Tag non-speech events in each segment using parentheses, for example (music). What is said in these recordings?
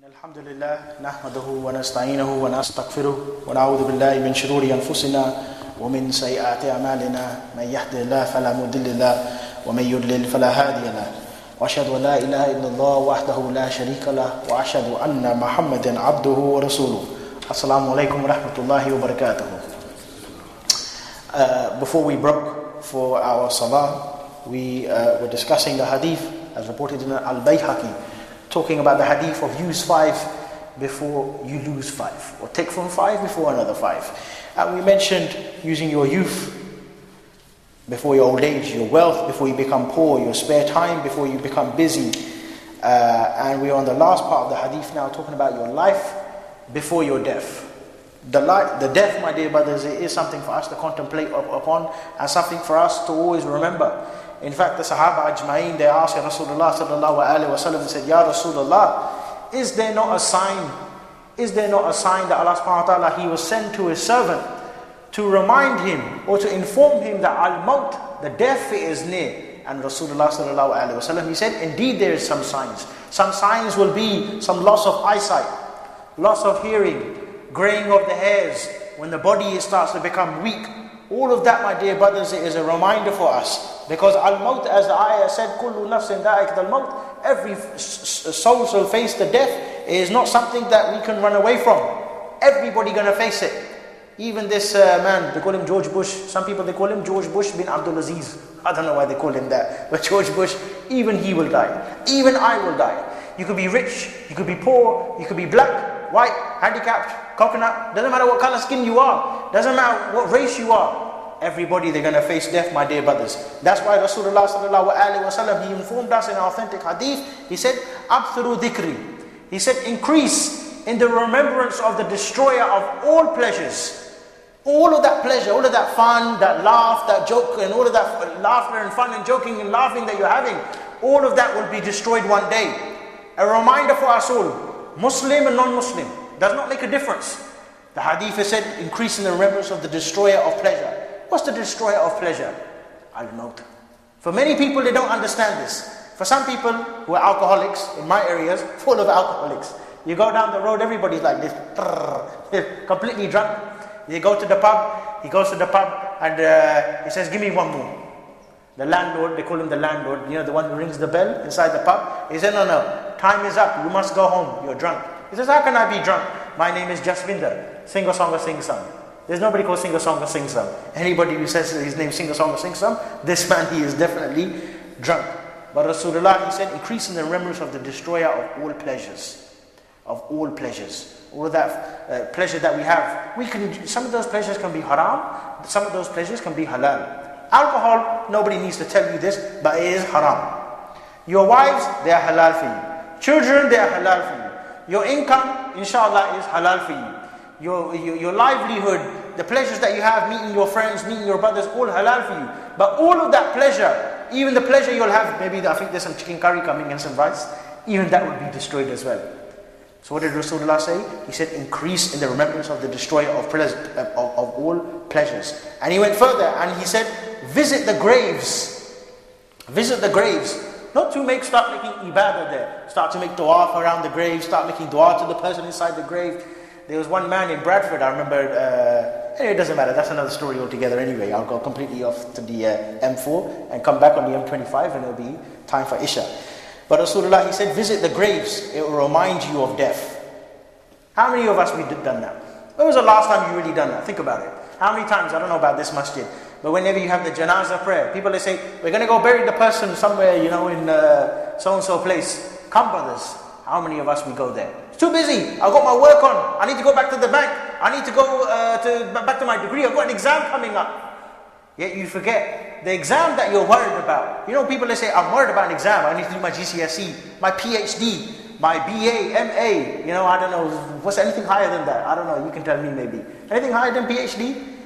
إن الحمد لله نحمده ونستعينه ونستغفره ونعوذ بالله من شرور أنفسنا ومن سيئات أعمالنا. من يهد الله فلا مضل له ومن يضلل فلا هادي له. وأشهد أن لا إله إلا الله وحده لا شريك له وأشهد أن محمدا عبده ورسوله. السلام عليكم ورحمة الله وبركاته. Uh, before we broke for our salah, we uh, were discussing the hadith as reported in Al Bayhaqi, talking about the hadith of use five before you lose five, or take from five before another five. And we mentioned using your youth before your old age, your wealth before you become poor, your spare time before you become busy. Uh, and we are on the last part of the hadith now, talking about your life before your death. The, life, the death, my dear brothers, it is something for us to contemplate upon and something for us to always remember. In fact, the Sahaba Ajma'in, they asked Rasulullah sallallahu sallam, said, Ya Rasulullah, is there not a sign, is there not a sign that Allah subhanahu wa ta'ala, He was sent to His servant to remind him or to inform him that al-maut, the death is near. And Rasulullah sallallahu he said, indeed there is some signs. Some signs will be some loss of eyesight, loss of hearing, graying of the hairs, when the body starts to become weak. All of that, my dear brothers, is a reminder for us. Because al-maut, as the ayah said, kullu nafsin al-maut, every soul shall face the death. Is not something that we can run away from. Everybody gonna face it. Even this uh, man, they call him George Bush. Some people they call him George Bush bin Abdul Aziz. I don't know why they call him that. (laughs) But George Bush, even he will die. Even I will die. You could be rich, you could be poor, you could be black, white, handicapped, coconut. Doesn't matter what color skin you are. Doesn't matter what race you are. Everybody they're gonna face death, my dear brothers. That's why Rasulullah sallallahu alaihi wasallam he informed us in an authentic hadith. He said, "Abthuru dhikri." He said, "Increase in the remembrance of the destroyer of all pleasures." All of that pleasure, all of that fun, that laugh, that joke, and all of that laughter and fun and joking and laughing that you're having, all of that will be destroyed one day. A reminder for us all Muslim and non Muslim does not make a difference. The hadith has said, increase in the remembrance of the destroyer of pleasure. What's the destroyer of pleasure? Al maut. For many people, they don't understand this. For some people who are alcoholics, in my areas, full of alcoholics, you go down the road, everybody's like this, (laughs) completely drunk. You go to the pub, he goes to the pub and uh, he says, Give me one more. The landlord, they call him the landlord, you know, the one who rings the bell inside the pub. He said, No, no, time is up. You must go home. You're drunk. He says, How can I be drunk? My name is Jasvinder. Sing a song or sing some. There's nobody called sing a song or sing some. Anybody who says his name sing a song or sing some, this man, he is definitely drunk. But Rasulullah, he said, increase in the remembrance of the destroyer of all pleasures. Of all pleasures all that uh, pleasure that we have. We can some of those pleasures can be haram, some of those pleasures can be halal. Alcohol, nobody needs to tell you this, but it is haram. Your wives, they are halal for you. Children, they are halal for you. Your income, inshallah, is halal for you. Your, your, your livelihood, the pleasures that you have, meeting your friends, meeting your brothers, all halal for you. But all of that pleasure, even the pleasure you'll have, maybe I think there's some chicken curry coming and some rice, even that would be destroyed as well. So what did Rasulullah say? He said, increase in the remembrance of the destroyer of, pleas- of, of all pleasures. And he went further and he said, visit the graves. Visit the graves. Not to make, start making ibadah there. Start to make dua around the grave. Start making dua to the person inside the grave. There was one man in Bradford, I remember, uh, anyway, it doesn't matter, that's another story altogether anyway. I'll go completely off to the uh, M4 and come back on the M25 and it'll be time for Isha. But Rasulullah, he said, visit the graves. It will remind you of death. How many of us we did done that? When was the last time you really done that? Think about it. How many times? I don't know about this masjid. But whenever you have the janazah prayer, people they say, we're going to go bury the person somewhere, you know, in uh, so-and-so place. Come brothers. How many of us we go there? It's too busy. I've got my work on. I need to go back to the bank. I need to go uh, to, back to my degree. I've got an exam coming up. Yet you forget the exam that you're worried about. You know, people they say, I'm worried about an exam. I need to do my GCSE, my PhD, my BA, MA. You know, I don't know. What's anything higher than that? I don't know. You can tell me maybe. Anything higher than PhD?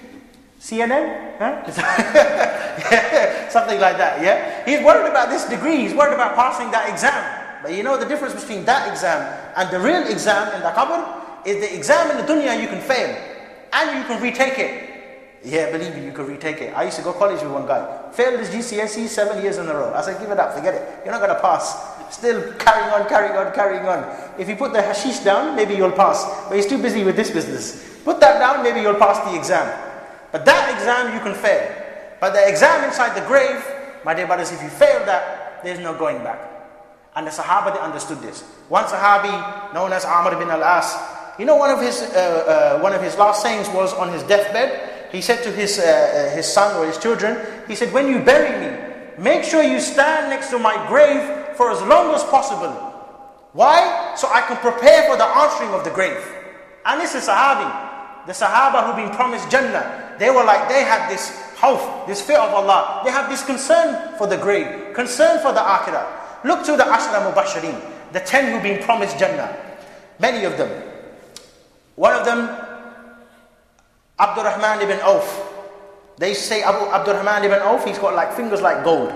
CNN? Huh? (laughs) something like that, yeah? He's worried about this degree. He's worried about passing that exam. But you know the difference between that exam and the real exam in the qabr is the exam in the dunya you can fail and you can retake it. Yeah, believe me, you can retake it. I used to go college with one guy. Failed his GCSE seven years in a row. I said, give it up, forget it. You're not going to pass. Still carrying on, carrying on, carrying on. If you put the hashish down, maybe you'll pass. But he's too busy with this business. Put that down, maybe you'll pass the exam. But that exam you can fail. But the exam inside the grave, my dear brothers, if you fail that, there's no going back. And the Sahaba, they understood this. One Sahabi, known as Amr bin al-As, you know one of his, uh, uh, one of his last sayings was on his deathbed, he said to his, uh, uh his son or his children, he said, when you bury me, make sure you stand next to my grave for as long as possible. Why? So I can prepare for the answering of the grave. And this is Sahabi. The Sahaba who've been promised Jannah, they were like, they had this hope, this fear of Allah. They have this concern for the grave, concern for the akhirah. Look to the Ashra Mubashirin, the ten who've been promised Jannah. Many of them. One of them, Abdurrahman ibn Auf. They say Abu Abdurrahman ibn Auf, he's got like fingers like gold.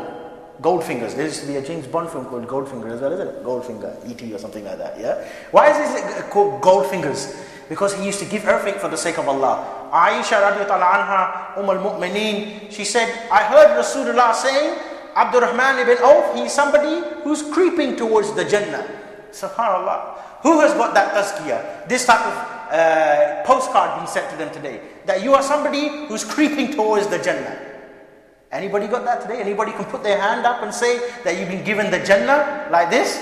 Gold fingers. There used to be a James Bond film called Goldfinger as well, isn't it? Goldfinger, E.T. or something like that, yeah? Why is this called Goldfingers? Because he used to give everything for the sake of Allah. Aisha radiallahu anha, Umm al-Mu'mineen, she said, I heard Rasulullah saying, Abdurrahman ibn Auf, he's somebody who's creeping towards the Jannah. SubhanAllah. Who has got that tazkiyah? This type of uh, postcard being sent to them today. That you are somebody who's creeping towards the Jannah. Anybody got that today? Anybody can put their hand up and say that you've been given the Jannah like this?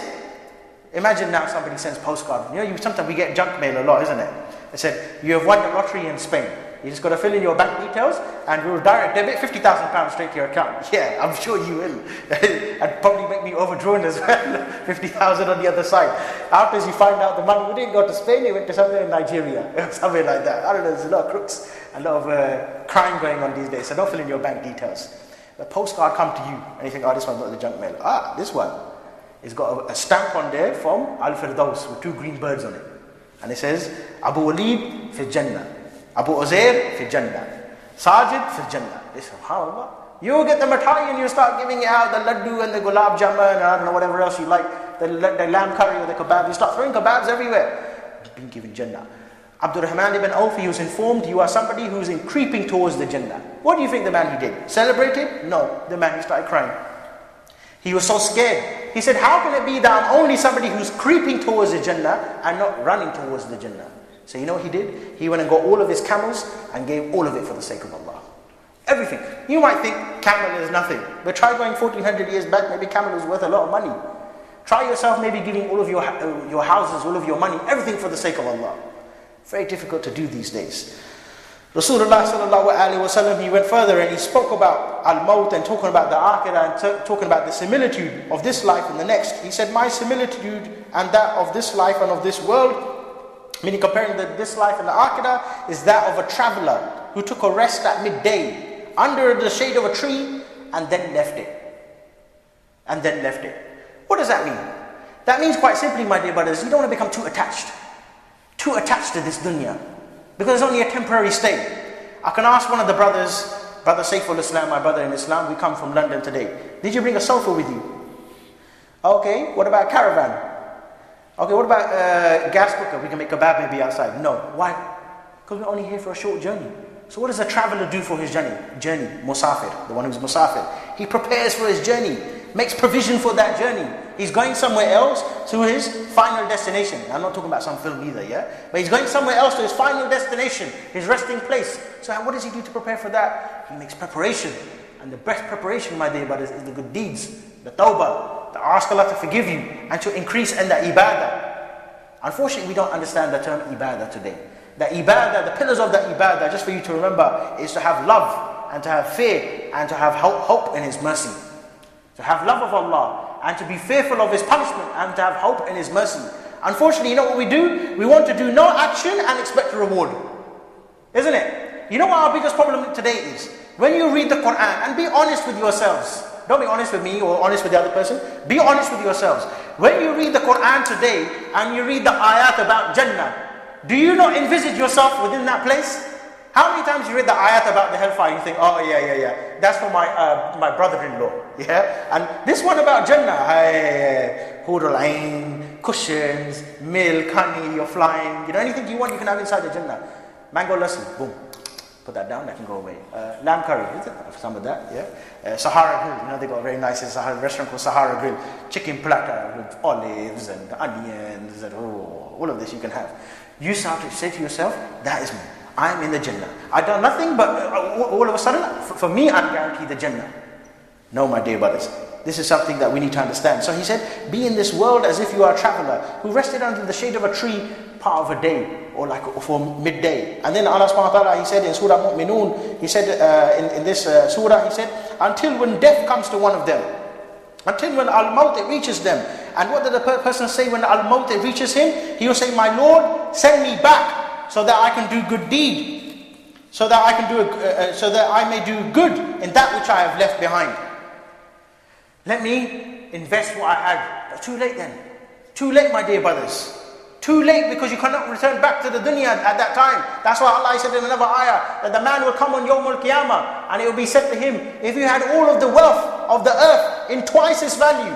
Imagine now somebody sends postcard. You know, you, sometimes we get junk mail a lot, isn't it? They said, you have won the lottery in Spain. You just got to fill in your bank details and we'll direct debit £50,000 straight to your account. (laughs) Yeah, I'm sure you will. (laughs) and probably make me overdrawn as well. (laughs) 50000 on the other side. After you find out the money, we didn't go to Spain, it went to somewhere in Nigeria. somewhere like that. I don't know, there's a lot of crooks, a lot of uh, crime going on these days. So don't fill in your bank details. The postcard come to you and you think, oh, this one's not the junk mail. Ah, this one. It's got a, a stamp on there from Al Firdaus with two green birds on it. And he says, Abu Walid fi Jannah. Abu Uzair fi Jannah. Sajid fi Jannah. They subhanAllah. You get the mitai and you start giving it out the laddu and the gulab jamun and I don't know whatever else you like, the, the lamb curry or the kebab. You start throwing kebabs everywhere. You've been given Jannah. Abdurrahman ibn Auf, he was informed, you are somebody who's in creeping towards the Jannah. What do you think the man he did? Celebrated? No. The man he started crying. He was so scared. He said, how can it be that I'm only somebody who's creeping towards the Jannah and not running towards the Jannah? So you know what he did? He went and got all of his camels and gave all of it for the sake of Allah. Everything. You might think camel is nothing, but try going 1400 years back, maybe camel was worth a lot of money. Try yourself maybe giving all of your, uh, your houses, all of your money, everything for the sake of Allah. Very difficult to do these days. Rasulullah wasallam, he went further and he spoke about al-maut and talking about the akhirah and t- talking about the similitude of this life and the next. He said, my similitude and that of this life and of this world Meaning comparing the, this life and the akhirah is that of a traveler who took a rest at midday under the shade of a tree and then left it. And then left it. What does that mean? That means quite simply, my dear brothers, you don't want to become too attached. Too attached to this dunya. Because it's only a temporary stay. I can ask one of the brothers, Brother Saiful Islam, my brother in Islam, we come from London today. Did you bring a sofa with you? Okay, what about a caravan? Okay, what about uh, gas cooker? We can make a kebab maybe outside. No. Why? Because we're only here for a short journey. So what does a traveler do for his journey? Journey, musafir, the one who's musafir. He prepares for his journey, makes provision for that journey. He's going somewhere else to his final destination. I'm not talking about some film either, yeah? But he's going somewhere else to his final destination, his resting place. So what does he do to prepare for that? He makes preparation. And the best preparation, my dear brothers, is the good deeds, the tawbah, to ask Allah to forgive you and to increase in the ibadah. Unfortunately, we don't understand the term ibadah today. The ibadah, the pillars of the ibadah, just for you to remember, is to have love and to have fear and to have hope in His mercy. To have love of Allah and to be fearful of His punishment and to have hope in His mercy. Unfortunately, you know what we do? We want to do no action and expect a reward. Isn't it? You know what our biggest problem today is? When you read the Quran and be honest with yourselves. Don't be honest with me or honest with the other person. Be honest with yourselves. When you read the Quran today and you read the ayat about Jannah, do you not envisage yourself within that place? How many times you read the ayat about the hellfire you think, oh yeah, yeah, yeah, that's for my uh, my brother-in-law, (laughs) yeah? And this one about Jannah, hey, hurul cushions, milk, honey, you're flying, you know, anything you want you can have inside the Jannah. Mango lassi, boom. put that down, that can go away. Uh, lamb curry, is? Some of that, yeah. Uh, Sahara Grill, you know, they got a very nice Sahara restaurant called Sahara Grill. Chicken platter with olives and onions and oh, all of this you can have. You start to say to yourself, that is me. I'm in the Jannah. I've done nothing but uh, all of a sudden, for, me, I'm guaranteed the Jannah. No, my dear brothers. This is something that we need to understand. So he said, Be in this world as if you are a traveler who rested under the shade of a tree part of a day or like for midday. And then Allah subhanahu wa ta'ala, he said in Surah Mu'minun, he said uh, in, in this uh, surah, he said, Until when death comes to one of them, until when Al Maut reaches them. And what did the person say when Al Maut reaches him? He will say, My Lord, send me back so that I can do good deed. So that I can do, a, uh, uh, so that I may do good in that which I have left behind. Let me invest what I had. But too late then. Too late, my dear brothers. Too late because you cannot return back to the dunya at that time. That's why Allah said in another ayah that the man will come on Yawm al-Qiyamah and it will be said to him, if you had all of the wealth of the earth in twice its value,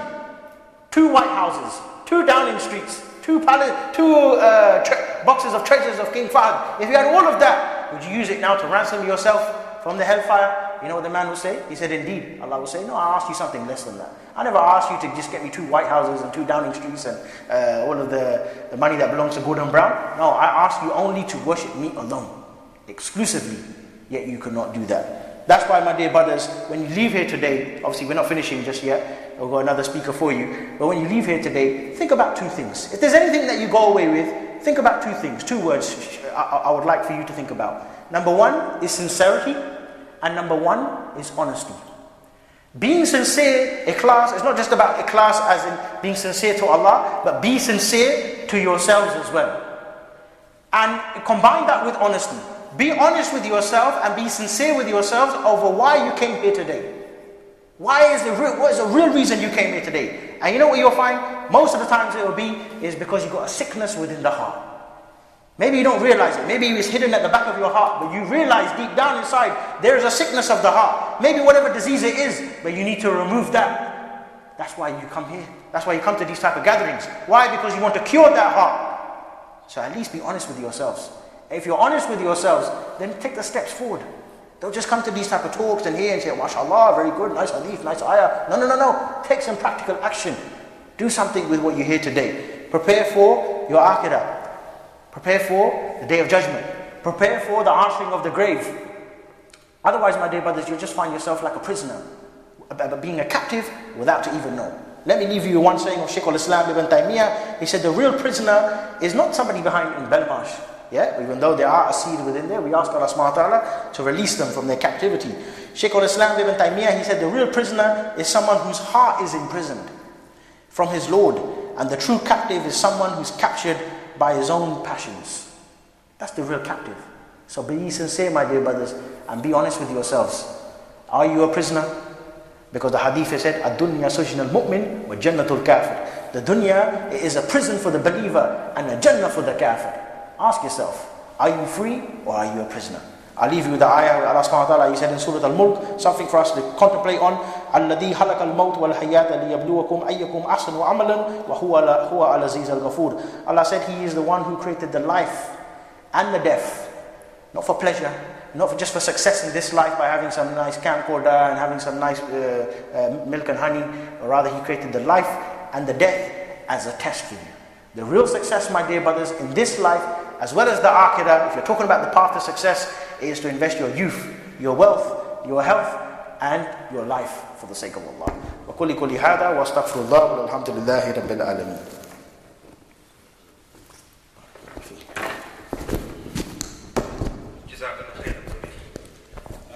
two White Houses, two Downing Streets, two, palace, two uh, boxes of treasures of King Fahd, if you had all of that, would you use it now to ransom yourself from the hellfire? You know what the man will say? He said, Indeed. Allah will say, No, I asked you something less than that. I never asked you to just get me two White Houses and two Downing Streets and uh, all of the, the money that belongs to Gordon Brown. No, I asked you only to worship me alone, exclusively. Yet you could not do that. That's why, my dear brothers, when you leave here today, obviously we're not finishing just yet, we've got another speaker for you. But when you leave here today, think about two things. If there's anything that you go away with, think about two things, two words uh, I, I would like for you to think about. Number one is sincerity and number one is honesty. Being sincere, ikhlas, is not just about ikhlas as in being sincere to Allah, but be sincere to yourselves as well. And combine that with honesty. Be honest with yourself and be sincere with yourselves over why you came here today. Why is the real, what is the real reason you came here today? And you know what you'll find? Most of the times it will be is because you've got a sickness within the heart. Maybe you don't realize it. Maybe it's hidden at the back of your heart, but you realize deep down inside there is a sickness of the heart. Maybe whatever disease it is, but you need to remove that. That's why you come here. That's why you come to these type of gatherings. Why? Because you want to cure that heart. So at least be honest with yourselves. If you're honest with yourselves, then take the steps forward. Don't just come to these type of talks and hear and say, MashaAllah, very good, nice hadith, nice ayah. No, no, no, no. Take some practical action. Do something with what you hear today. Prepare for your akhirah. Prepare for the day of judgment. Prepare for the answering of the grave. Otherwise, my dear brothers, you'll just find yourself like a prisoner, being a captive without to even know. Let me leave you one saying of Sheikh al-Islam ibn Taymiyyah. He said the real prisoner is not somebody behind in Belmarsh. Yeah, even though there are a seed within there, we ask Allah subhanahu wa ta'ala to release them from their captivity. Sheikh al-Islam ibn Taymiyyah, he said the real prisoner is someone whose heart is imprisoned from his Lord. And the true captive is someone who's captured by his own passions. That's the real captive. So be sincere, my dear brothers, and be honest with yourselves. Are you a prisoner? Because the hadith said, Ad-dunya al-mu'min wa jannatul kafir. The dunya is a prison for the believer and a jannah for the kafir. Ask yourself, are you free or are you a prisoner? I'll leave you with the ayah where Allah subhanahu wa ta'ala, He said in Surah Al-Mulk, something for us to contemplate on. الَّذِي خَلَقَ الْمَوْتِ وَالْحَيَاةَ لِيَبْلُوَكُمْ أَيَّكُمْ أَحْسَنُ عَمَلًا وَهُوَ هُوَ الْعَزِيزُ الْغَفُورُ Allah said He is the one who created the life and the death. Not for pleasure, not for just for success in this life by having some nice camcorder and having some nice uh, uh, milk and honey, but rather He created the life and the death as a test for you. The real success, my dear brothers, in this life, as well as the akhirah, if you're talking about the path to success, is to invest your youth, your wealth, your health, and your life for the sake of Allah. وقولي قولي هذا واستغفر الله والحمد لله رب العالمين.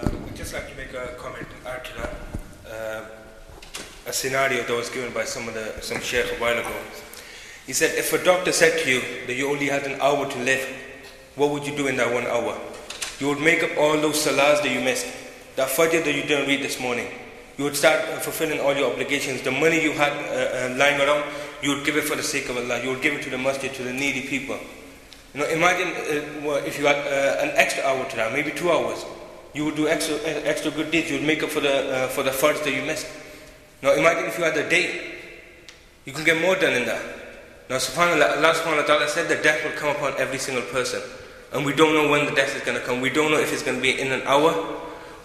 Um, just like to make a comment add to that. Uh, a scenario that was given by some of the some sheikh a while ago. He said, if a doctor said to you that you only had an hour to live, what would you do in that one hour? You would make up all those salahs that you missed, that fajr that you didn't read this morning. You would start uh, fulfilling all your obligations. The money you had uh, uh, lying around, you would give it for the sake of Allah. You would give it to the masjid, to the needy people. You know, imagine uh, if you had uh, an extra hour to that, maybe two hours. You would do extra, uh, extra good deeds. You would make up for the for the fajr that you missed. Now imagine if you had a day. You can get more done in that. Now subhanAllah, Allah subhanahu wa ta'ala said that death will come upon every single person. And we don't know when the death is going to come. We don't know if it's going to be in an hour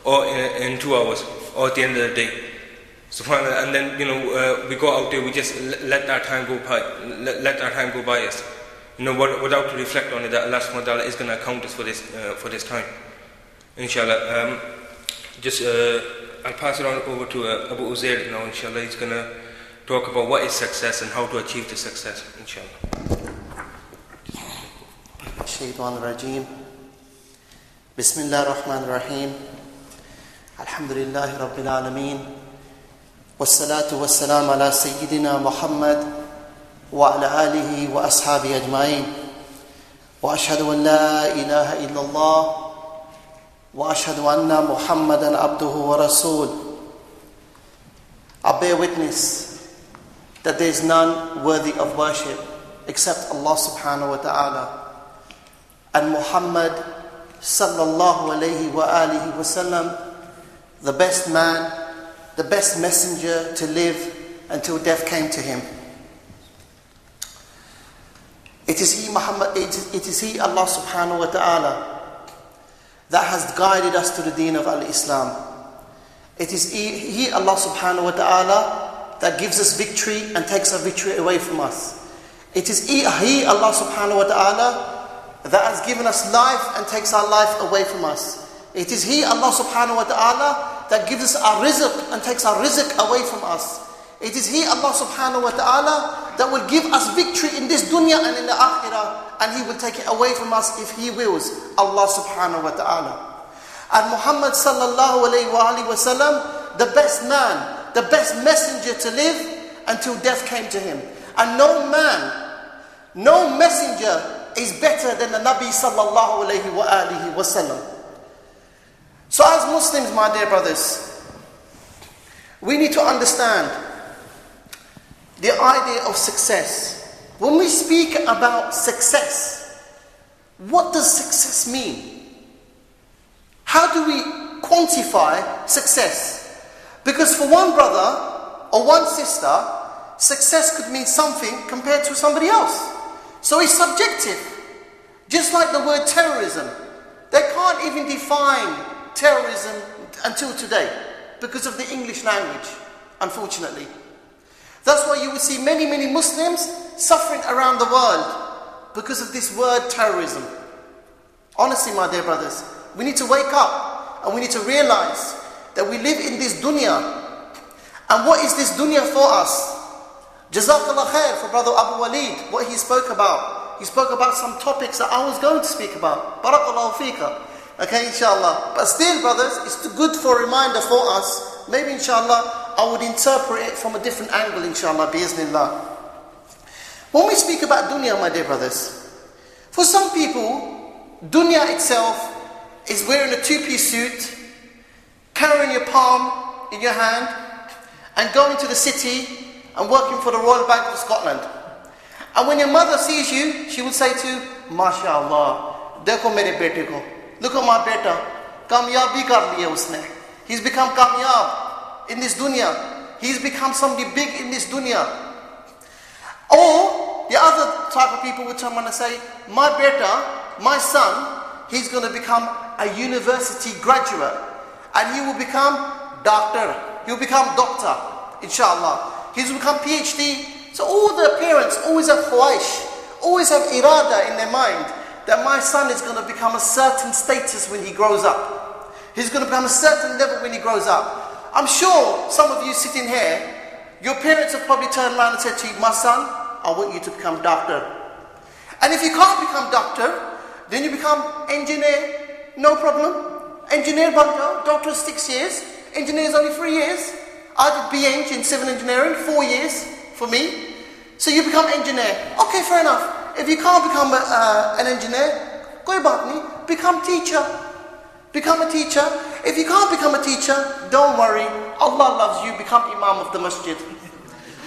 or in, in two hours or at the end of the day. SubhanAllah. And then, you know, uh, we go out there, we just let that time go by, let, let that time go by us. You know, without to reflect on it, that Allah subhanahu wa ta'ala is going to account us for this, uh, for this time. Inshallah. Um, just, uh, I'll pass it on over to uh, Abu Uzair now, inshallah. He's going to talk about what is success and how to achieve the success, inshallah. الشيطان الرجيم بسم الله الرحمن الرحيم الحمد لله رب العالمين والصلاة والسلام على سيدنا محمد وعلى آله وأصحابه أجمعين وأشهد أن لا إله إلا الله وأشهد أن محمدا عبده ورسوله I bear witness that there is none worthy of worship except Allah subhanahu wa ta'ala and Muhammad sallallahu alayhi wa alihi wasallam, the best man, the best messenger to live until death came to him. It is He, Muhammad, it is, it is He, Allah subhanahu wa ta'ala, that has guided us to the deen of Al Islam. It is he, he, Allah subhanahu wa ta'ala, that gives us victory and takes our victory away from us. It is He, Allah subhanahu wa ta'ala, that has given us life and takes our life away from us. It is He, Allah subhanahu wa ta'ala, that gives us our rizq and takes our rizq away from us. It is He, Allah subhanahu wa ta'ala, that will give us victory in this dunya and in the akhirah, and He will take it away from us if He wills, Allah subhanahu wa ta'ala. And Muhammad sallallahu alayhi wa sallam, the best man, the best messenger to live until death came to him. And no man, no messenger is better than the Nabi sallallahu alayhi wa wasallam. So as Muslims, my dear brothers, we need to understand the idea of success. When we speak about success, what does success mean? How do we quantify success? Because for one brother or one sister, success could mean something compared to somebody else. So it's subjective. Just like the word terrorism. They can't even define terrorism until today because of the English language, unfortunately. That's why you will see many, many Muslims suffering around the world because of this word terrorism. Honestly, my dear brothers, we need to wake up and we need to realize that we live in this dunya. And what is this dunya for us? Jazakallah khair for Brother Abu Walid, what he spoke about. He spoke about some topics that I was going to speak about. Barakallahu fika. Okay, inshallah. But still, brothers, it's good for a reminder for us. Maybe, inshallah, I would interpret it from a different angle, inshallah, biiznillah. When we speak about dunya, my dear brothers, for some people, dunya itself is wearing a two-piece suit, carrying your palm in your hand, and going to the city and working for the Royal Bank of Scotland. And when your mother sees you, she will say to you, MashaAllah, dekho mere bete ko. Look at my beta. Kamyab bhi kar liya usne. He's become kamyab in this dunya. He's become somebody big in this dunya. Or the other type of people would come and say, my beta, my son, he's going to become a university graduate. And he will become doctor. He will become doctor, inshallah. He's become PhD. So all the parents always have khawaish, always have irada in their mind that my son is going to become a certain status when he grows up. He's going to become a certain level when he grows up. I'm sure some of you sitting here, your parents have probably turned around and said to you, my son, I want you to become doctor. And if you can't become doctor, then you become engineer, no problem. Engineer banjo, doctor six years, engineer is only three years. I did BEng in civil engineering, four years for me. So you become engineer. Okay, fair enough. If you can't become a, uh, an engineer, go about me, become teacher. Become a teacher. If you can't become a teacher, don't worry. Allah loves you. Become imam of the masjid.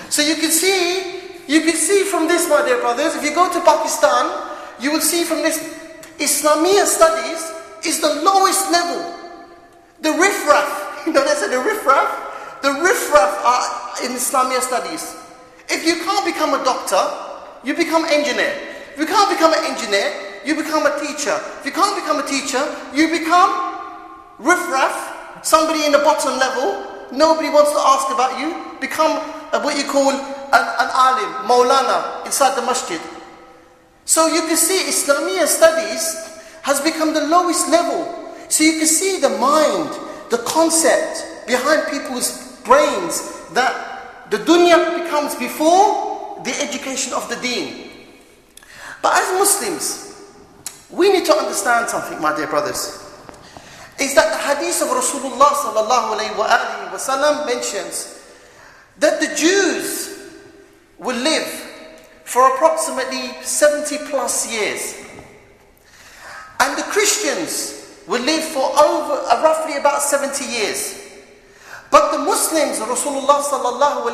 So you can see, you can see from this, my dear brothers, if you go to Pakistan, you will see from this, Islamia studies is the lowest level. The riffraff, (laughs) you know say the riffraff? The riffraff are in Islamia studies. If you can't become a doctor, you become engineer. If you can't become an engineer, you become a teacher. If you can't become a teacher, you become riffraff, somebody in the bottom level. Nobody wants to ask about you. Become what you call an, an alim, maulana, inside the masjid. So you can see Islamic studies has become the lowest level. So you can see the mind, the concept behind people's brains that the dunya becomes before the education of the deen. But as Muslims, we need to understand something, my dear brothers. Is that the hadith of Rasulullah sallallahu alayhi wa sallam mentions that the Jews will live for approximately 70 plus years. And the Christians will live for over uh, roughly about 70 years. But the Muslims, Rasulullah sallallahu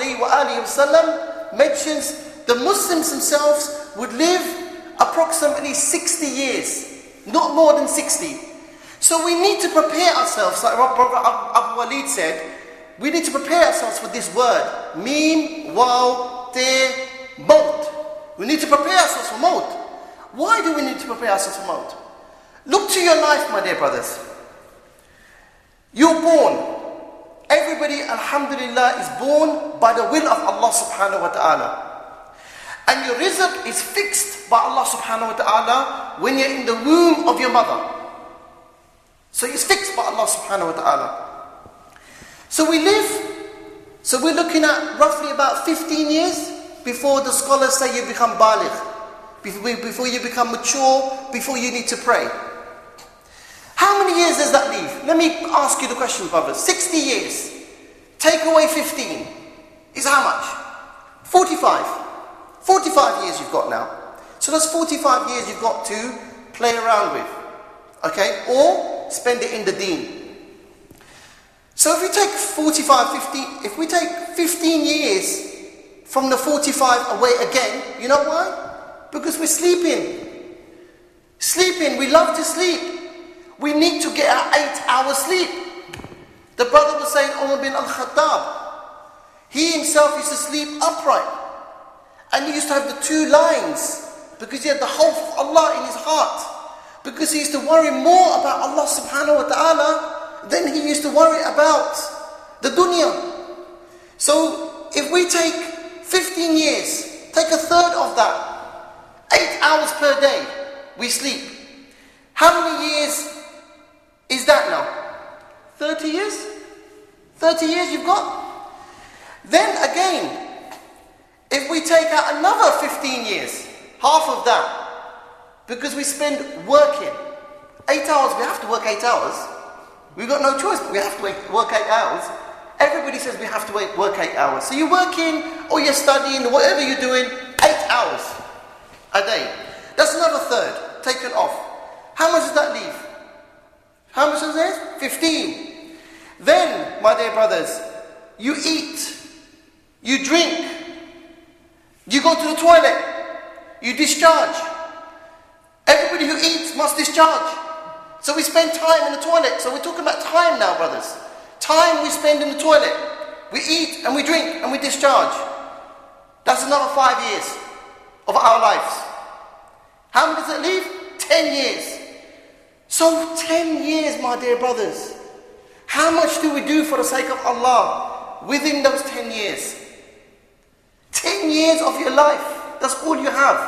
mentions the Muslims themselves would live approximately 60 years, not more than 60. So we need to prepare ourselves, like Brother Abu Walid said, we need to prepare ourselves for this word. Mim, waw, te. We need to prepare ourselves for maut. Why do we need to prepare ourselves for maut? Look to your life, my dear brothers. You're born. Everybody, alhamdulillah, is born by the will of Allah subhanahu wa ta'ala. And your rizq is fixed by Allah subhanahu wa ta'ala when you're in the womb of your mother. So it's fixed by Allah subhanahu wa ta'ala. So we live, so we're looking at roughly about 15 years before the scholars say you become baligh, before you become mature, before you need to pray. How many years does that leave? Let me ask you the question, brothers. 60 years. Take away 15 is how much? 45. 45 years you've got now. So that's 45 years you've got to play around with. Okay? Or spend it in the deen. So if we take 45, 50, if we take 15 years from the 45 away again, you know why? Because we're sleeping. Sleeping, we love to sleep. We need to get our eight hours sleep. The brother was saying, Umar bin al-Khattab, he himself used to sleep upright. And he used to have the two lines because he had the hope of Allah in his heart. Because he used to worry more about Allah subhanahu wa ta'ala than he used to worry about the dunya. So if we take 15 years, take a third of that, eight hours per day, we sleep. How many years is that now? 30 years? 30 years you've got? Then again, if we take out another 15 years, half of that, because we spend working, eight hours, we have to work eight hours. We've got no choice, we have to work eight hours. Everybody says we have to work eight hours. So you're working or you're studying, or whatever you're doing, eight hours a day. That's another third taken off. How much does that leave? How much is this? 15. Then, my dear brothers, you eat, you drink, you go to the toilet, you discharge. Everybody who eats must discharge. So we spend time in the toilet. So we're talking about time now, brothers. Time we spend in the toilet. We eat and we drink and we discharge. That's another five years of our lives. How many does it leave? Ten years. So 10 years, my dear brothers. How much do we do for the sake of Allah within those 10 years? 10 years of your life. That's all you have.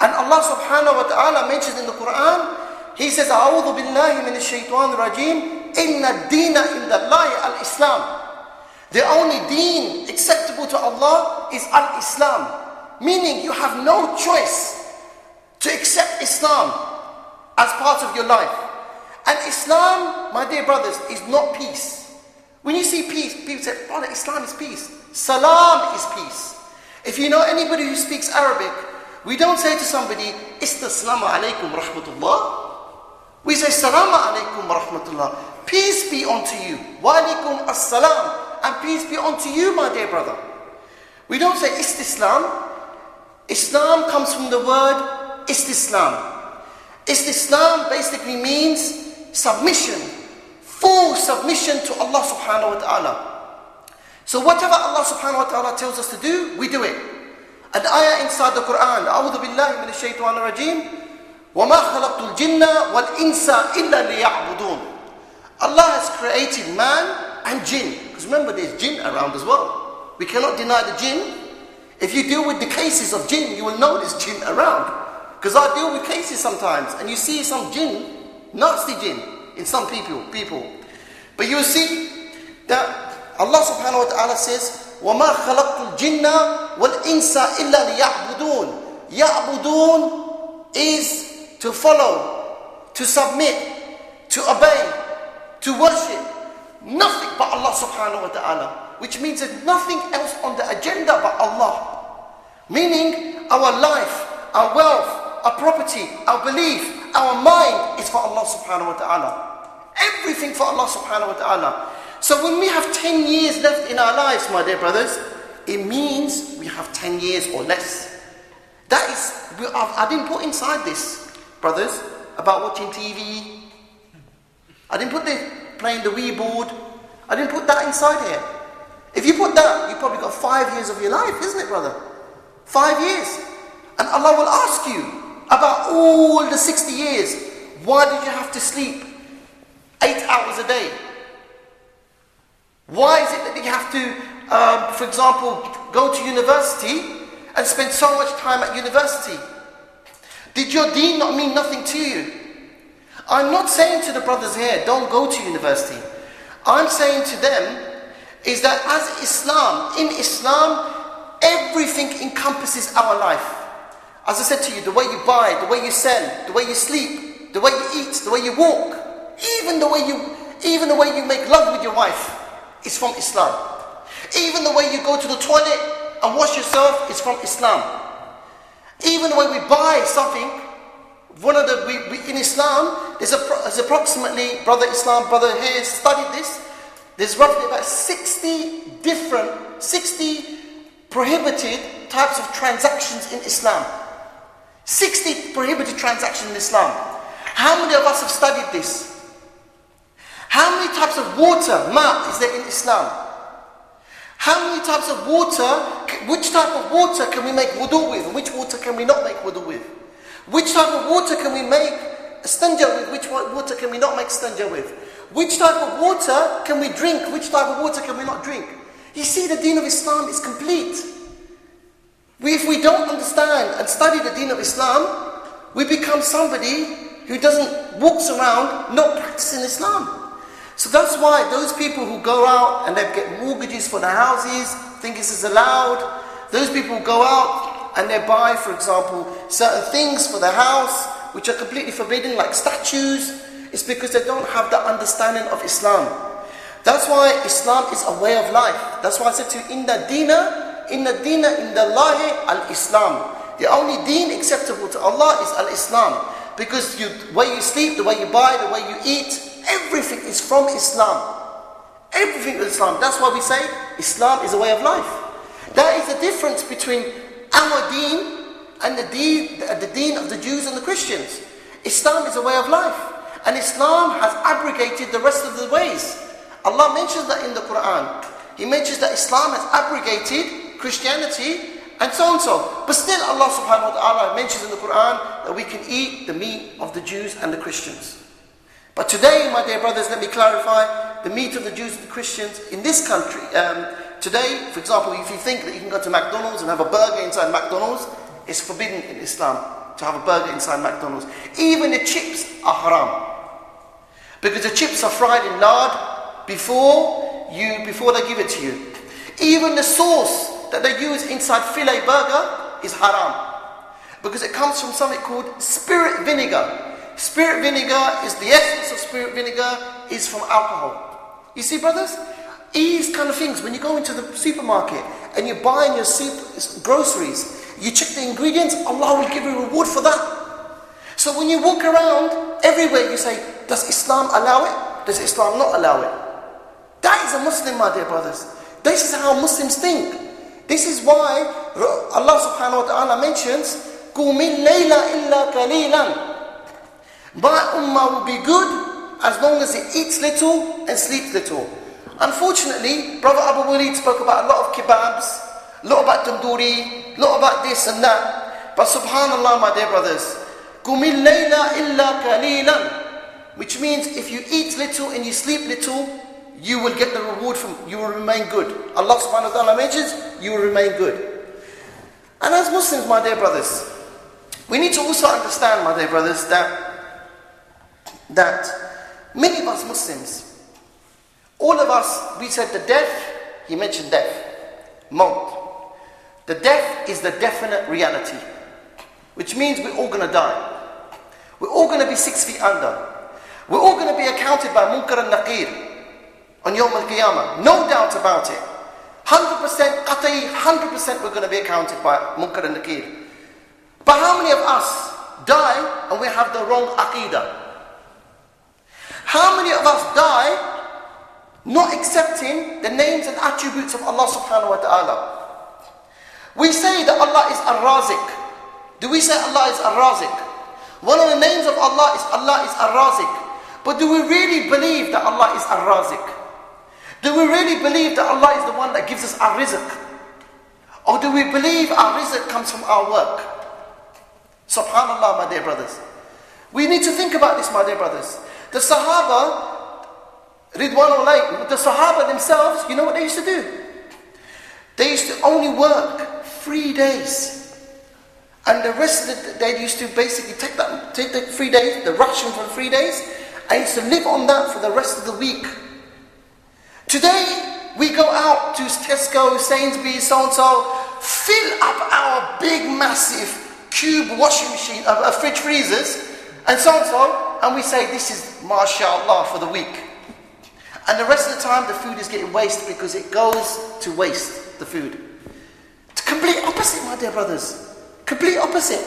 And Allah subhanahu wa ta'ala mentions in the Quran, He says, أعوذ بالله من الشيطان الرجيم إن الدين عند الله الإسلام. The only deen acceptable to Allah is al-Islam. Meaning you have no choice to accept Islam as part of your life. And Islam, my dear brothers, is not peace. When you see peace, people say, brother, Islam is peace. Salam is peace. If you know anybody who speaks Arabic, we don't say to somebody, Istaslamu alaikum rahmatullah. We say, Salamu alaikum rahmatullah. Peace be unto you. Wa alaikum as-salam. And peace be unto you, my dear brother. We don't say istislam. Islam comes from the word istislam. Islam basically means submission, full submission to Allah subhanahu wa ta'ala. So whatever Allah subhanahu wa ta'ala tells us to do, we do it. An ayah inside the Quran, أعوذ بالله من الشيطان الرجيم وما خلقت الجن والإنس إلا ليعبدون Allah has created man and jinn. Because remember there's jinn around as well. We cannot deny the jinn. If you deal with the cases of jinn, you will know there's jinn around. Because I deal with cases sometimes and you see some jinn, nasty jinn in some people. people. But you will see that Allah subhanahu wa ta'ala says, وَمَا خَلَقْتُ الْجِنَّ وَالْإِنسَ إِلَّا لِيَعْبُدُونَ يَعْبُدُونَ is to follow, to submit, to obey, to worship. Nothing but Allah subhanahu wa ta'ala. Which means that nothing else on the agenda but Allah. Meaning our life, our wealth, our property, our belief, our mind is for Allah subhanahu wa ta'ala. Everything for Allah subhanahu wa ta'ala. So when we have 10 years left in our lives, my dear brothers, it means we have 10 years or less. That is, I didn't put inside this, brothers, about watching TV. I didn't put the playing the Wii board. I didn't put that inside here. If you put that, you probably got five years of your life, isn't it, brother? Five years. And Allah will ask you about all the 60 years. Why did you have to sleep eight hours a day? Why is it that you have to, um, for example, go to university and spend so much time at university? Did your deen not mean nothing to you? I'm not saying to the brothers here, don't go to university. I'm saying to them is that as Islam, in Islam, everything encompasses our life. As I said to you, the way you buy, the way you sell, the way you sleep, the way you eat, the way you walk, even the way you, even the way you make love with your wife, is from Islam. Even the way you go to the toilet and wash yourself is from Islam. Even the way we buy something, one of the we, we, in Islam, there's, a, there's approximately brother Islam, brother here studied this. There's roughly about 60 different, 60 prohibited types of transactions in Islam. 60 prohibited transactions in Islam. How many of us have studied this? How many types of water, ma, is there in Islam? How many types of water, which type of water can we make wudu with? And which water can we not make wudu with? Which type of water can we make stanja with? Which water can we not make stanja with? Which type of water can we drink? Which type of water can we not drink? You see, the deen of Islam is complete. We, if we don't understand and study the deen of Islam, we become somebody who doesn't walks around not practicing Islam. So that's why those people who go out and they get mortgages for their houses, think this is allowed. Those people go out and they buy, for example, certain things for their house which are completely forbidden, like statues. It's because they don't have the understanding of Islam. That's why Islam is a way of life. That's why I said to you, in the dina, in the dina, in the lahi al-Islam. The only deen acceptable to Allah is al-Islam. Because you, the way you sleep, the way you buy, the way you eat, everything is from Islam. Everything is Islam. That's why we say Islam is a way of life. That is the difference between our deen and the deen, the deen of the Jews and the Christians. Islam is a way of life. And Islam has abrogated the rest of the ways. Allah mentions that in the Quran. He mentions that Islam has abrogated Christianity and so on so. But still Allah subhanahu wa ta'ala mentions in the Quran that we can eat the meat of the Jews and the Christians. But today, my dear brothers, let me clarify the meat of the Jews and the Christians in this country. Um, today, for example, if you think that you can go to McDonald's and have a burger inside McDonald's, it's forbidden in Islam to have a burger inside McDonald's. Even the chips are haram. Because the chips are fried in lard before you before they give it to you. Even the sauce that they use inside filet burger is haram. Because it comes from something called spirit vinegar. Spirit vinegar is the essence of spirit vinegar is from alcohol. You see, brothers? These kind of things, when you go into the supermarket and you're buying your super, groceries, you check the ingredients, Allah will give you reward for that. So when you walk around everywhere, you say, Does Islam allow it? Does Islam not allow it? That is a Muslim, my dear brothers. This is how Muslims think. This is why Allah subhanahu wa ta'ala mentions, Kumin layla illa kalilan. My ummah will be good as long as it eats little and sleeps little. Unfortunately, Brother Abu Walid spoke about a lot of kebabs, a lot about tandoori, a lot about this and that. But subhanAllah, my dear brothers, Kumin layla illa kalilan. Which means if you eat little and you sleep little, you will get the reward from, you will remain good. Allah subhanahu wa ta'ala mentions, you will remain good. And as Muslims, my dear brothers, we need to also understand, my dear brothers, that, that many of us Muslims, all of us, we said the death, he mentioned death, maut. The death is the definite reality, which means we're all going to die. We're all going to be six feet under. We're all going to be accounted by Munkar and Naqir on Yawm al Qiyamah. No doubt about it. 100% qat'i, 100% we're going to be accounted by Munkar and Nakir. But how many of us die and we have the wrong aqidah? How many of us die not accepting the names and attributes of Allah subhanahu wa ta'ala? We say that Allah is Ar-Razik. Do we say Allah is Ar-Razik? One of the names of Allah is Allah is Ar-Razik. But do we really believe that Allah is Ar-Razik? Do we really believe that Allah is the one that gives us our rizq? Or do we believe our rizq comes from our work? Subhanallah, my dear brothers. We need to think about this, my dear brothers. The Sahaba, Ridwanullah, the Sahaba themselves, you know what they used to do? They used to only work three days. And the rest of the they used to basically take that take the three days, the ration for three days, and used to live on that for the rest of the week. Today, we go out to Tesco, Sainsbury's, so and so, fill up our big, massive cube washing machine, uh, uh, fridge freezers, and so and so, and we say this is mashallah for the week. And the rest of the time, the food is getting wasted because it goes to waste, the food. It's complete opposite, my dear brothers. Complete opposite.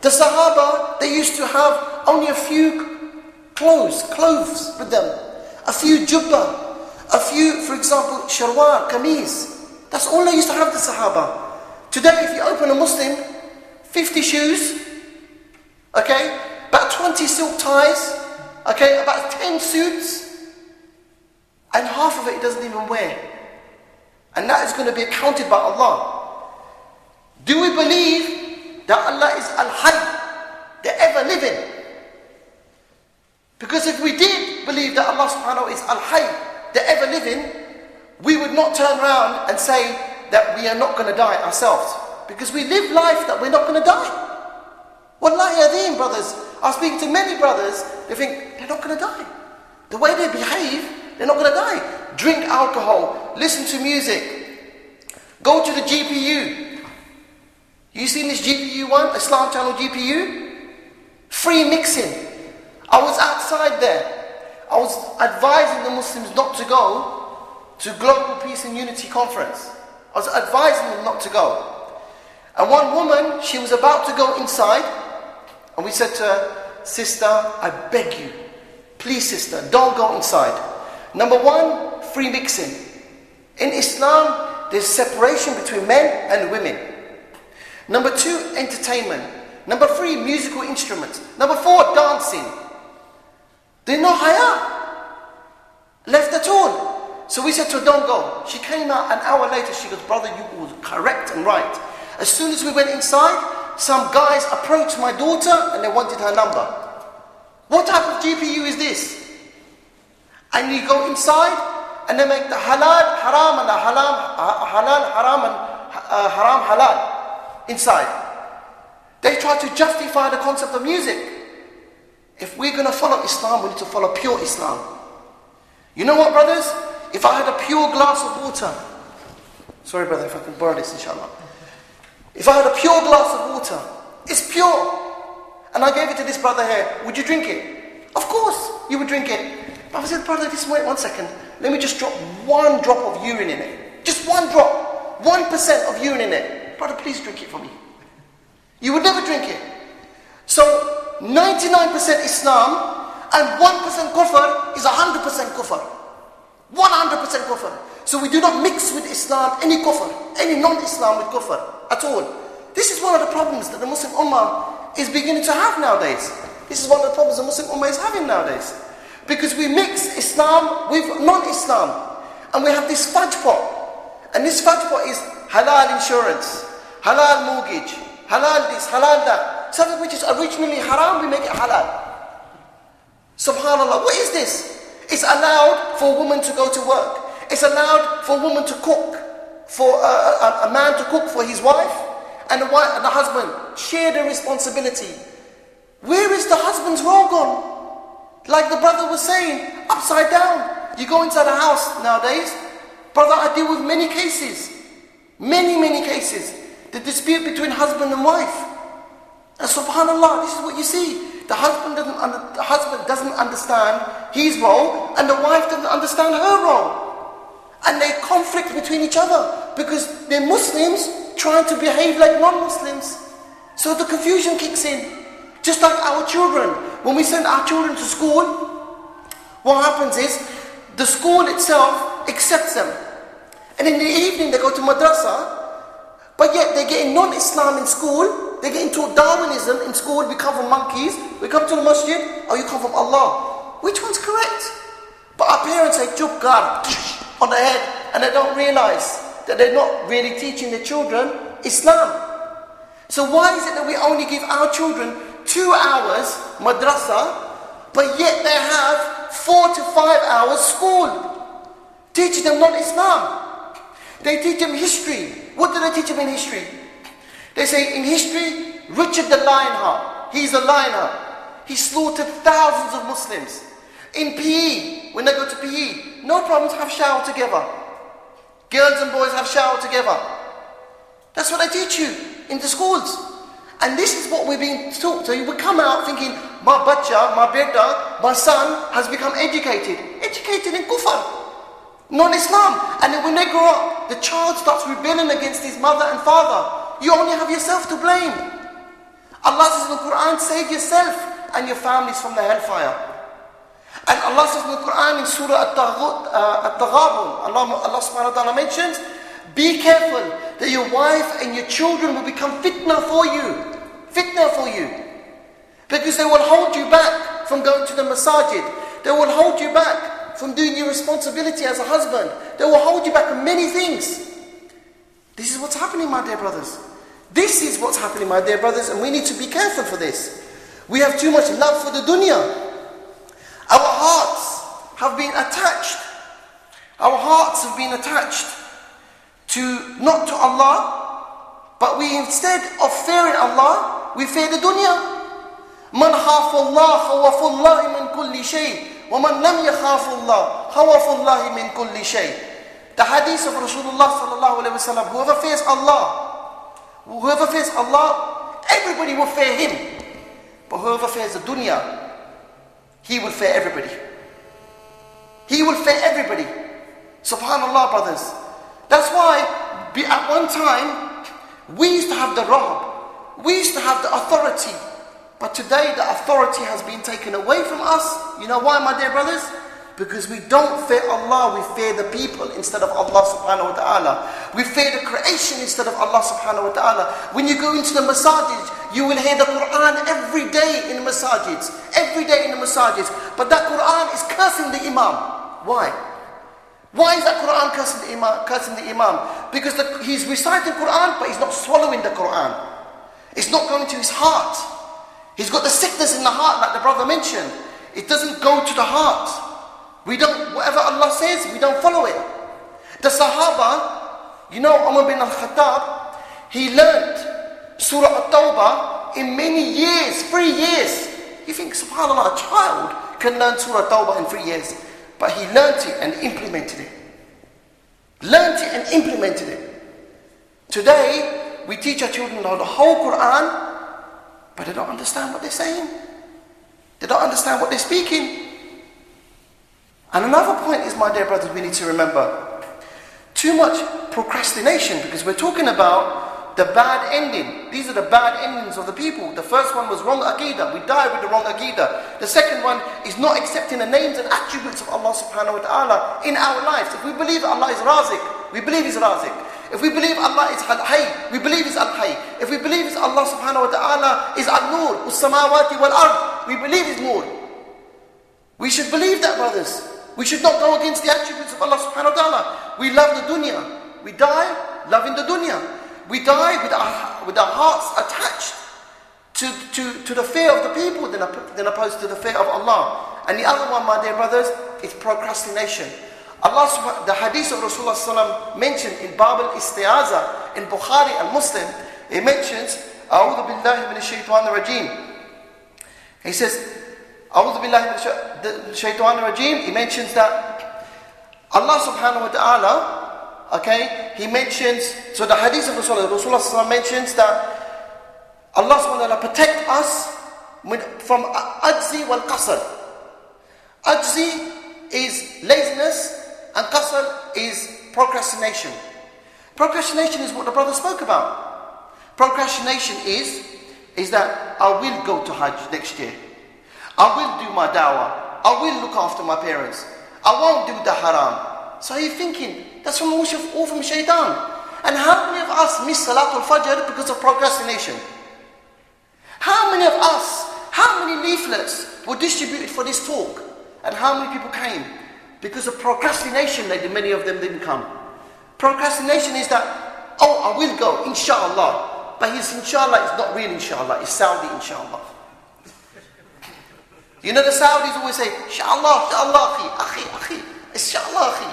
The Sahaba, they used to have only a few clothes, clothes with them, a few jubbah, a few, for example, sharwar, kameez. That's all they used to have, the Sahaba. Today, if you open a Muslim, 50 shoes, okay, about 20 silk ties, okay, about 10 suits, and half of it he doesn't even wear. And that is going to be accounted by Allah. Do we believe that Allah is Al Hayy, the ever living? Because if we did believe that Allah subhanahu is Al Hayy, the ever living, we would not turn around and say that we are not going to die ourselves. Because we live life that we're not going to die. Wallahi adeen, brothers. I was speaking to many brothers, they think they're not going to die. The way they behave, they're not going to die. Drink alcohol, listen to music, go to the GPU. You seen this GPU one, Islam Channel GPU? Free mixing. I was outside there. I was advising the Muslims not to go to Global Peace and Unity Conference. I was advising them not to go. And one woman, she was about to go inside, and we said to her, Sister, I beg you, please, sister, don't go inside. Number one, free mixing. In Islam, there's separation between men and women. Number two, entertainment. Number three, musical instruments. Number four, dancing. There's no haya left at all. So we said to her, don't go. She came out an hour later. She goes, brother, you were correct and right. As soon as we went inside, some guys approached my daughter and they wanted her number. What type of GPU is this? And you go inside and they make the halal haram and the haram, halal haram and uh, haram halal inside. They try to justify the concept of music. If we're going to follow Islam, we need to follow pure Islam. You know what, brothers? If I had a pure glass of water, sorry, brother, if I can borrow this, inshallah. If I had a pure glass of water, it's pure, and I gave it to this brother here, would you drink it? Of course, you would drink it. But I said, brother, just wait one second. Let me just drop one drop of urine in it. Just one drop. One percent of urine in it. Brother, please drink it for me. You would never drink it. So 99% Islam and 1% kufr is 100% kufr. 100% kufr. So we do not mix with Islam any kufr, any non-Islam with kufr at all. This is one of the problems that the Muslim Ummah is beginning to have nowadays. This is one of the problems the Muslim Ummah is having nowadays. Because we mix Islam with non-Islam. And we have this fudge pot. And this fudge pot is halal insurance, halal mortgage, halal this, halal that. Something which is originally haram, we make it halal. Subhanallah, what is this? It's allowed for a woman to go to work. It's allowed for a woman to cook, for a, a, a man to cook for his wife, and the, wife, and the husband share the responsibility. Where is the husband's role gone? Like the brother was saying, upside down. You go inside a house nowadays, brother, I deal with many cases. Many, many cases. The dispute between husband and wife. And subhanAllah, this is what you see. The husband doesn't, under, the husband doesn't understand his role, and the wife doesn't understand her role. And they conflict between each other because they're Muslims trying to behave like non-Muslims. So the confusion kicks in. Just like our children. When we send our children to school, what happens is the school itself accepts them. And in the evening they go to madrasa, but yet they're getting non-Islam in school, they're getting taught Darwinism in school, we come from monkeys, we come to the masjid, oh you come from Allah. Which one's correct? But our parents say, chup gar, (laughs) on the head, and they don't realize that they're not really teaching their children Islam. So why is it that we only give our children two hours madrasa, but yet they have four to five hours school? Teaching them not Islam. They teach them history. What do they teach them in history? They say in history, Richard the Lionheart, he's a lionheart. He slaughtered thousands of Muslims. In PE, when they go to PE, no problems, have shower together. Girls and boys have shower together. That's what I teach you in the schools. And this is what we're being taught. So you would come out thinking, my bacha, my beta, my son has become educated. Educated in kufr. Non-Islam. And then when they grow up, the child starts rebelling against his mother and father. You only have yourself to blame. Allah says in the Quran, save yourself and your families from the hellfire. And Allah says in the Quran in Surah uh, At-Taghabun, Allah, Allah subhanahu wa ta'ala mentions, be careful that your wife and your children will become fitna for you. Fitna for you. Because they will hold you back from going to the masajid. They will hold you back from doing your responsibility as a husband. They will hold you back from many things. This is what's happening, my dear brothers. This is what's happening, my dear brothers, and we need to be careful for this. We have too much love for the dunya. Our hearts have been attached. Our hearts have been attached to not to Allah, but we instead of fearing Allah, we fear the dunya. من خاف الله خوف الله من كل شيء ومن لم يخاف الله خوف الله من كل شيء the hadith of Rasulullah sallallahu alayhi wasallam whoever fears Allah whoever fears Allah everybody will fear him but whoever fears the dunya he will fear everybody. He will fear everybody. Subhanallah, brothers. That's why at one time we used to have the rahab, we used to have the authority. But today the authority has been taken away from us. You know why, my dear brothers? Because we don't fear Allah, we fear the people instead of Allah subhanahu wa ta'ala. We fear the creation instead of Allah subhanahu wa ta'ala. When you go into the masajid, you will hear the Quran every day in the masajids. Every day in the masajids. But that Quran is cursing the Imam. Why? Why is that Quran cursing the Imam? Cursing the imam? Because the, he's reciting Quran, but he's not swallowing the Quran. It's not going to his heart. He's got the sickness in the heart, like the brother mentioned. It doesn't go to the heart. We don't, whatever Allah says, we don't follow it. The Sahaba, you know Umar bin al-Khattab, he learned Surah At-Tawbah in many years, three years. You think, subhanAllah, a child can learn Surah At-Tawbah in three years. But he learned it and implemented it. Learned it and implemented it. Today, we teach our children the whole Quran, but they don't understand what they're saying. They don't understand what they're speaking. And another point is, my dear brothers, we need to remember too much procrastination because we're talking about the bad ending. These are the bad endings of the people. The first one was wrong aqidah. We die with the wrong aqidah. The second one is not accepting the names and attributes of Allah subhanahu wa ta'ala in our lives. If we believe Allah is razik, we believe He's razik. If we believe Allah is al-hay, we believe He's al-hay. If we believe Allah subhanahu wa ta'ala is al-nur, us-samawati wal-ard, we believe He's nur. We should believe that, brothers. We should not go against the attributes of Allah subhanahu wa ta'ala. We love the dunya. We die, loving the dunya. We die with our, with our hearts attached to, to, to the fear of the people than, than opposed to the fear of Allah. And the other one, my dear brothers, is procrastination. Allah, the hadith of Rasulullah mentioned in Bab al-Istiaza, in Bukhari and Muslim, he mentions, أعوذ بالله من الشيطان الرجيم. He says, A'udhu billahi the shaitan rajim, he mentions that Allah subhanahu wa ta'ala, okay, he mentions, so the hadith of Rasulullah, Rasulullah mentions that Allah subhanahu wa ta'ala protect us from ajzi wal qasr. Ajzi is laziness and qasr is procrastination. Procrastination is what the brother spoke about. Procrastination is, is that I will go to Hajj next year. I will do my dawah. I will look after my parents. I won't do the haram. So you're thinking, that's from all from shaitan. And how many of us miss Salatul Fajr because of procrastination? How many of us, how many leaflets were distributed for this talk? And how many people came? Because of procrastination, that many of them didn't come. Procrastination is that, oh, I will go, inshallah. But his inshallah is not real inshallah, it's Saudi inshallah. You know the Saudis always say, inshallah, inshallah, akhi, akhi, inshallah, akhi.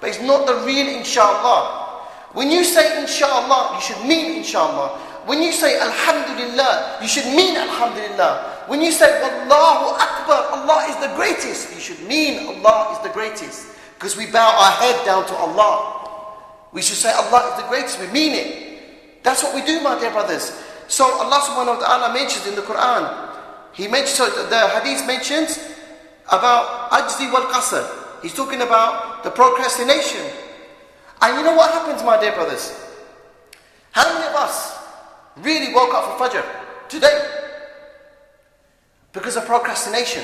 But it's not the real inshallah. When you say inshallah, you should mean inshallah. When you say Alhamdulillah, you should mean Alhamdulillah. When you say Wallahu Akbar, Allah is the greatest, you should mean Allah is the greatest. Because we bow our head down to Allah. We should say Allah is the greatest, we mean it. That's what we do, my dear brothers. So Allah subhanahu wa ta'ala mentions in the Quran, He mentions, so the hadith mentions about ajzi wal qasr. He's talking about the procrastination. And you know what happens, my dear brothers? How many of us really woke up for Fajr today because of procrastination.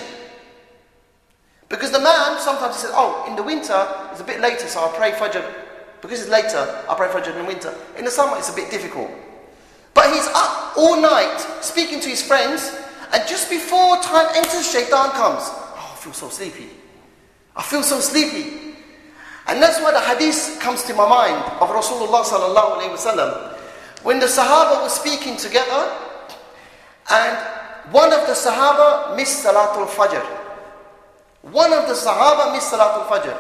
Because the man sometimes says, Oh, in the winter it's a bit later, so I'll pray Fajr. Because it's later, I'll pray Fajr in the winter. In the summer, it's a bit difficult. But he's up all night speaking to his friends, and just before time enters, Shaitan comes. Oh, I feel so sleepy. I feel so sleepy. And that's why the hadith comes to my mind of Rasulullah sallallahu wasallam when the Sahaba were speaking together, and one of the Sahaba missed Salatul Fajr. One of the Sahaba missed Salatul Fajr.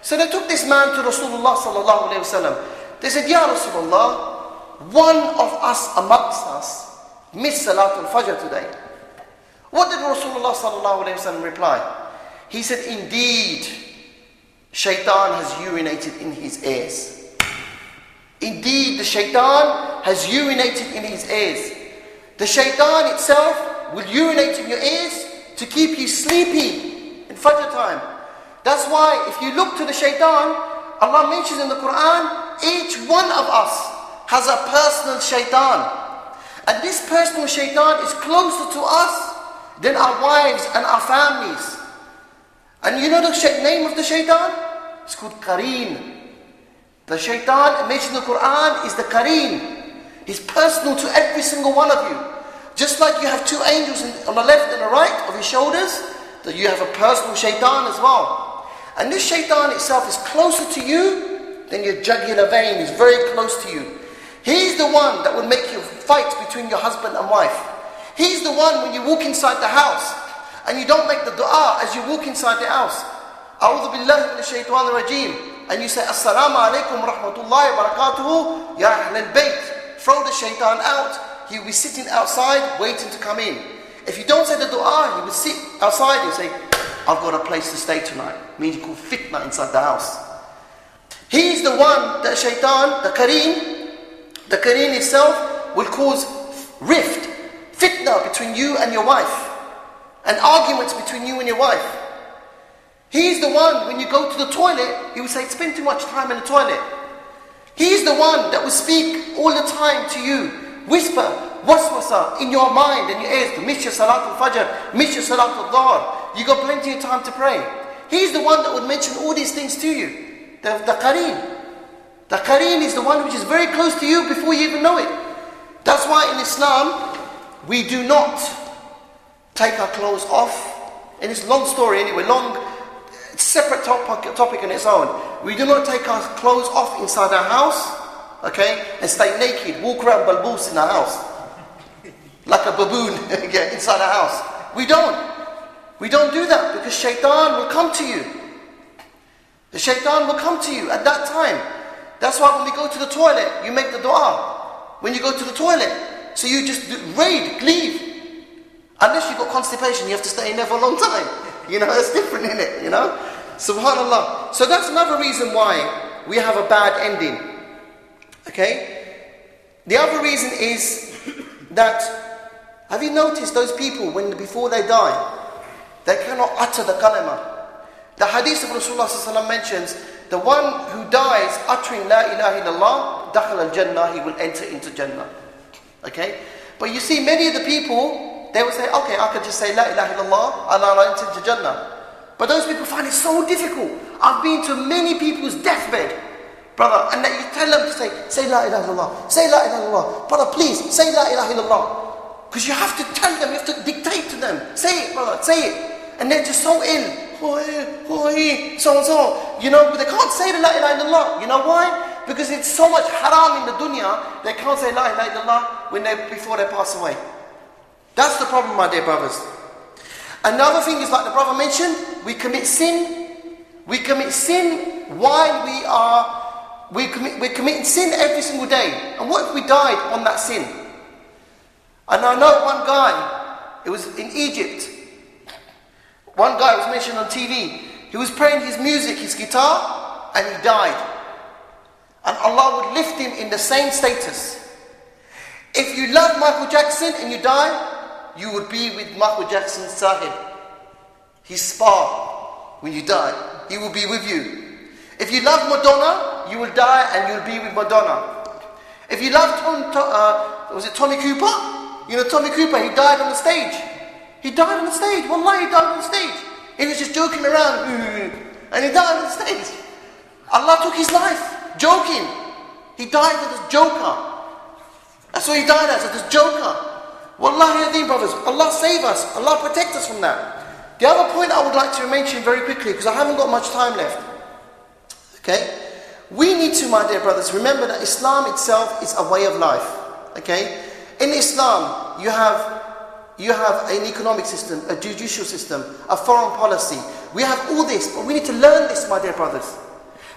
So they took this man to Rasulullah sallallahu wasallam. They said, Ya Rasulullah, one of us amongst us missed Salatul Fajr today. What did Rasulullah sallallahu wasallam reply? He said, Indeed, shaitan has urinated in his ears. Indeed, the shaitan has urinated in his ears. The shaitan itself will urinate in your ears to keep you sleepy in Fajr time. That's why if you look to the shaitan, Allah mentions in the Quran, each one of us has a personal shaitan. And this personal shaitan is closer to us than our wives and our families. And you know the name of the shaitan? It's called Qareen. The shaitan mentioned in the Quran is the Qareen. He's personal to every single one of you. Just like you have two angels on the left and the right of your shoulders, that you have a personal shaitan as well. And this shaitan itself is closer to you than your jugular vein is very close to you. He's the one that will make you fight between your husband and wife. He's the one when you walk inside the house. And you don't make the dua as you walk inside the house. أعوذ بالله من Shaytan الرجيم and you say Assalamu Alaikum ورحمة الله وبركاته يا أهل throw the shaitan out. He will be sitting outside waiting to come in. If you don't say the dua he will sit outside and say I've got a place to stay tonight. Means you call fitna inside the house. He's the one that shaitan the qareen. The qareen itself will cause rift fitna between you and your wife, and arguments between you and your wife. He's the one, when you go to the toilet, he will say, spend too much time in the toilet. He's the one that will speak all the time to you, whisper, waswasa in your mind and your ears, miss your salatul fajr, miss your salatul dhahr. You got plenty of time to pray. He's the one that would mention all these things to you. The, the qareen. The qareen is the one which is very close to you before you even know it. That's why in Islam, we do not take our clothes off. And it's a long story anyway, long separate topic, topic on its own. We do not take our clothes off inside our house okay, and stay naked, walk around balbus in the house, like a baboon (laughs) yeah, inside a house. We don't. We don't do that because shaitan will come to you. The shaitan will come to you at that time. That's why when we go to the toilet, you make the dua. When you go to the toilet, so you just raid, leave. Unless you've got constipation, you have to stay in there for a long time. (laughs) You know, that's different, isn't it? You know? Subhanallah. So that's another reason why we have a bad ending. Okay? The other reason is that have you noticed those people when before they die, they cannot utter the kalima. The hadith of Rasulullah mentions the one who dies uttering La ilaha illallah, dakhal al Jannah, he will enter into Jannah. Okay? But you see, many of the people, they will say, okay, I can just say La ilaha illallah enter into Jannah. But those people find it so difficult. I've been to many people's deathbed, brother, and that you tell them to say, say La ilaha illallah, say La ilaha illallah. Brother, please, say La ilaha illallah. Because you have to tell them, you have to dictate to them. Say it, brother, say it. And they're just so ill. So and so. You know, they can't say the La ilaha illallah. You know why? Because it's so much haram in the dunya, they can't say La ilaha illallah when they, before they pass away. That's the problem, my dear brothers. Another thing is, like the brother mentioned, we commit sin. We commit sin while we are, we commit, we're committing sin every single day. And what if we died on that sin? And I know one guy, it was in Egypt. One guy was mentioned on TV. He was playing his music, his guitar, and he died. And Allah would lift him in the same status. If you love Michael Jackson and you die, you would be with Michael Jackson's sahib, his spa, when you die. He will be with you. If you love Madonna, you will die and you'll be with Madonna. If you love Tom, uh, was it Tommy Cooper? You know Tommy Cooper, he died on the stage. He died on the stage. Wallah, he died on the stage. He was just joking around. (laughs) And he died on the stage. Allah took his life, joking. He died as a joker. That's what he died as, a joker. Wallahi Adim, brothers, Allah save us, Allah protect us from that. The other point I would like to mention very quickly, because I haven't got much time left. Okay? We need to, my dear brothers, remember that Islam itself is a way of life. Okay? In Islam, you have you have an economic system, a judicial system, a foreign policy. We have all this, but we need to learn this, my dear brothers.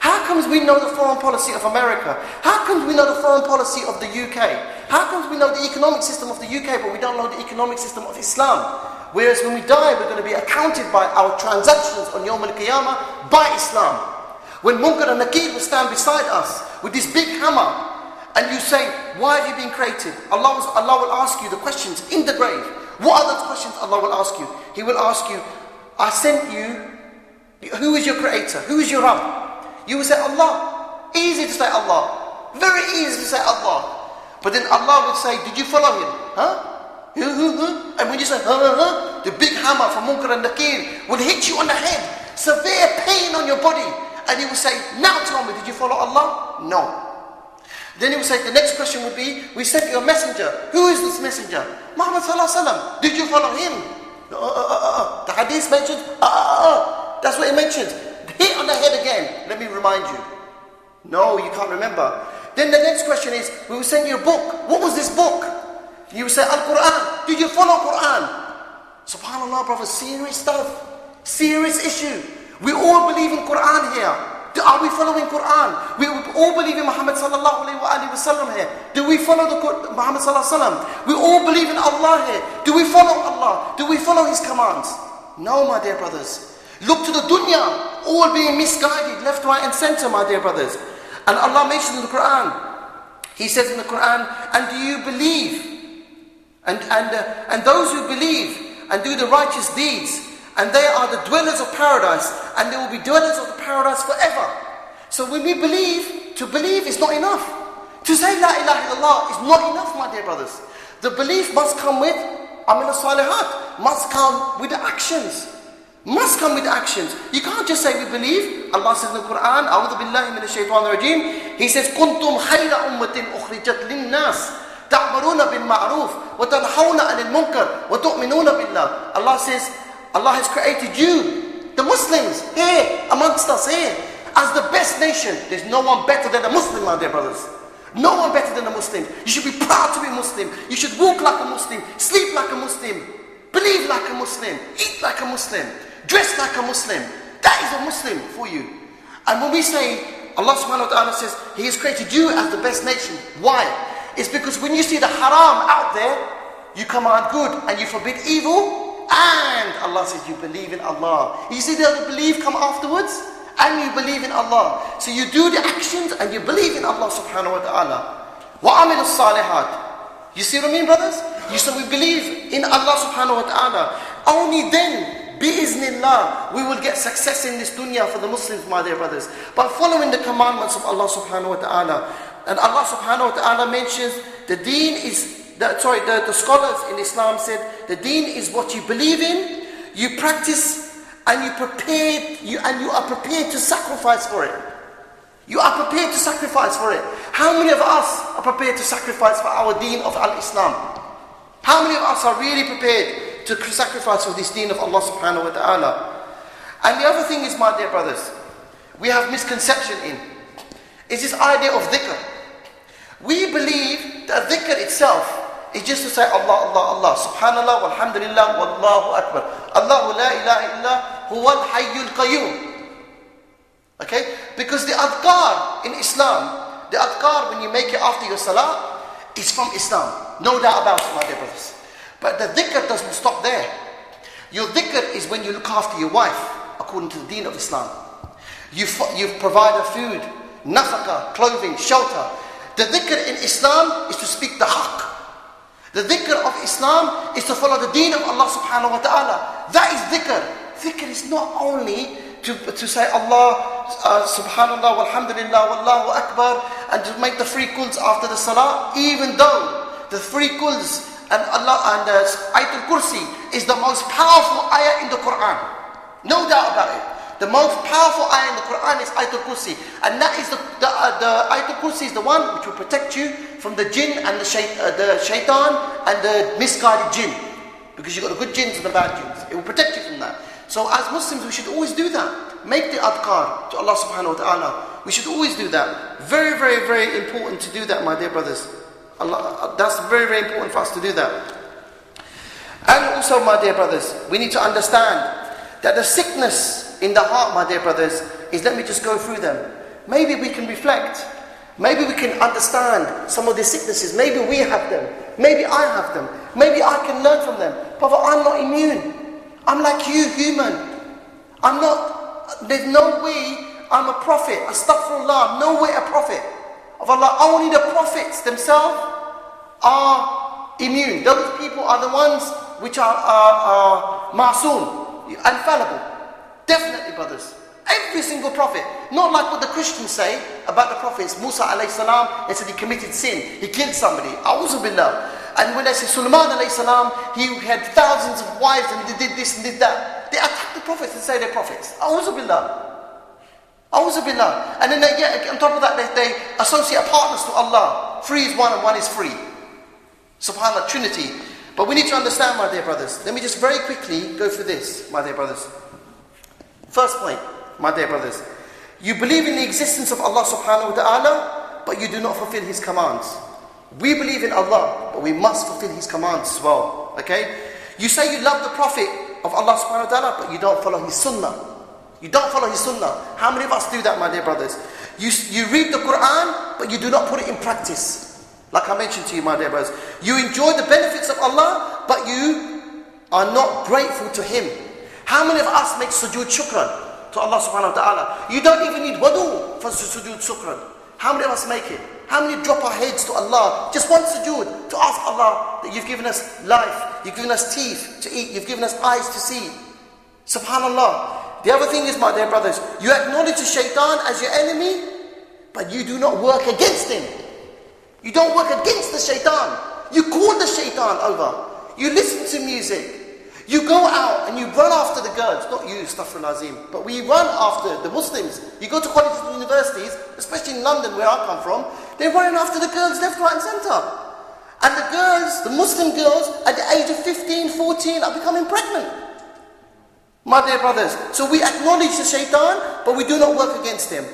How comes we know the foreign policy of America? How comes we know the foreign policy of the UK? How comes we know the economic system of the UK, but we don't know the economic system of Islam? Whereas when we die, we're going to be accounted by our transactions on Yawm al-Qiyamah by Islam. When Munkar and Nakir will stand beside us with this big hammer, and you say, why have you been created? Allah, Allah will ask you the questions in the grave. What are the questions Allah will ask you? He will ask you, I sent you, who is your creator? Who is your Rabb? You will say Allah. Easy to say Allah. Very easy to say Allah. But then Allah would say, Did you follow him? Huh? And when you say, huh, huh, the big hammer from Munkar and Nakir will hit you on the head. Severe pain on your body. And he will say, Now tell me, did you follow Allah? No. Then he will say, the next question would be, we sent you a messenger. Who is this messenger? Muhammad. Did you follow him? Uh, uh, uh, uh. The hadith mentioned, uh, uh, uh. That's what he mentioned hit on the head again. Let me remind you. No, you can't remember. Then the next question is, we will send you a book. What was this book? You say, Al-Quran. Did you follow Quran? Subhanallah, brother, serious stuff. Serious issue. We all believe in Quran here. Are we following Quran? We all believe in Muhammad sallallahu alayhi wa sallam here. Do we follow the Muhammad sallallahu alayhi wa sallam? We all believe in Allah here. Do we follow Allah? Do we follow His commands? No, my dear brothers. Look to the dunya all being misguided left, right, and center, my dear brothers. And Allah mentions in the Quran, He says in the Quran, and do you believe? And, and, uh, and those who believe and do the righteous deeds, and they are the dwellers of paradise, and they will be dwellers of the paradise forever. So when we believe, to believe is not enough. To say La ilaha illallah is not enough, my dear brothers. The belief must come with amal salihat, must come with the actions must come with actions. You can't just say we believe. Allah says in the Quran, أعوذ بالله من الشيطان الرجيم, He says, كنتم خير أمة أخرجت للناس تعمرون بالمعروف وتنحون عن المنكر وتؤمنون بالله. Allah says, Allah has created you, the Muslims, here, amongst us here, as the best nation. There's no one better than a Muslim, my dear brothers. No one better than a Muslim. You should be proud to be Muslim. You should walk like a Muslim, sleep like a Muslim, believe like a Muslim, eat like a Muslim, dress like a Muslim. That is a Muslim for you. And when we say, Allah subhanahu wa ta'ala says, He has created you as the best nation. Why? It's because when you see the haram out there, you command good and you forbid evil. And Allah says, you believe in Allah. You see the belief come afterwards? and you believe in Allah. So you do the actions and you believe in Allah subhanahu wa ta'ala. وَعَمِلُ الصَّالِحَاتِ You see what I mean, brothers? You say we believe in Allah subhanahu wa ta'ala. Only then, bi'iznillah, we will get success in this dunya for the Muslims, my dear brothers. By following the commandments of Allah subhanahu wa ta'ala. And Allah subhanahu wa ta'ala mentions the deen is, the, sorry, the, the scholars in Islam said, the deen is what you believe in, you practice and you prepared you and you are prepared to sacrifice for it. You are prepared to sacrifice for it. How many of us are prepared to sacrifice for our deen of Al-Islam? How many of us are really prepared to sacrifice for this deen of Allah subhanahu wa ta'ala? And the other thing is, my dear brothers, we have misconception in, is this idea of dhikr. We believe that dhikr itself is just to say Allah, Allah, Allah. Subhanallah, walhamdulillah, wallahu akbar. Allah la ilaha illa huwa al-hayyul qayyum. Okay? Because the adhkar in Islam, the adhkar when you make it after your salah, is from Islam. No doubt about it, my dear brothers. But the dhikr doesn't stop there. Your dhikr is when you look after your wife, according to the deen of Islam. You, you provide her food, nafaka, clothing, shelter. The dhikr in Islam is to speak the haqq, the dhikr of Islam is to follow the deen of Allah subhanahu wa ta'ala. That is dhikr. Dhikr is not only to, to say Allah, uh, subhanallah, walhamdulillah, wallahu akbar, and to make the three quls after the salah, even though the three quls and Allah and uh, Ayatul Kursi is the most powerful ayah in the Quran. No doubt about it. The most powerful ayah in the Quran is Ayatul Kursi. And that is the, the, uh, the Ayatul Kursi is the one which will protect you from the jinn and the, uh, the shaitan and the misguided jinn. Because you've got the good jinns and the bad jinns. It will protect you from that. So as Muslims, we should always do that. Make the adhkar to Allah subhanahu wa ta'ala. We should always do that. Very, very, very important to do that, my dear brothers. Allah, that's very, very important for us to do that. And also, my dear brothers, we need to understand that the sickness in the heart, my dear brothers, is let me just go through them. Maybe we can reflect. Maybe we can understand some of these sicknesses. Maybe we have them. Maybe I have them. Maybe I can learn from them. Brother, I'm not immune. I'm like you, human. I'm not, there's no way I'm a prophet. Astaghfirullah, I'm no way a prophet of Allah. Only the prophets themselves are immune. Those people are the ones which are, are, are masoom, infallible. Definitely, brothers. Every single prophet. Not like what the Christians say about the prophets. Musa alayhi salam, they said he committed sin. He killed somebody. A'udhu billah. And when they say Sulaiman alayhi salam, he had thousands of wives and he did this and did that. They attack the prophets and say they're prophets. A'udhu billah. Billah. And then they get, on top of that, they, they associate partners to Allah. Three is one and one is free. SubhanAllah, Trinity. But we need to understand, my dear brothers. Let me just very quickly go through this, my dear brothers. First point, my dear brothers. You believe in the existence of Allah subhanahu wa ta'ala, but you do not fulfill His commands. We believe in Allah, but we must fulfill His commands as well. Okay? You say you love the Prophet of Allah subhanahu wa ta'ala, but you don't follow His sunnah. You don't follow His sunnah. How many of us do that, my dear brothers? You, you read the Quran, but you do not put it in practice. Like I mentioned to you, my dear brothers. You enjoy the benefits of Allah, but you are not grateful to Him. How many of us make sujood shukran to Allah subhanahu wa ta'ala? You don't even need wudu for sujood shukran. How many of us make it? How many drop our heads to Allah? Just one sujood to ask Allah that you've given us life, you've given us teeth to eat, you've given us eyes to see. Subhanallah. The other thing is, my dear brothers, you acknowledge the shaitan as your enemy, but you do not work against him. You don't work against the shaitan. You call the shaitan over. You listen to music. You go out and you run after the girls, not you, Astaghfirullah Azim, but we run after the Muslims. You go to colleges and universities, especially in London where I come from, they're running after the girls left, right and centre. And the girls, the Muslim girls, at the age of 15, 14 are becoming pregnant. My dear brothers, so we acknowledge the shaitan, but we do not work against him.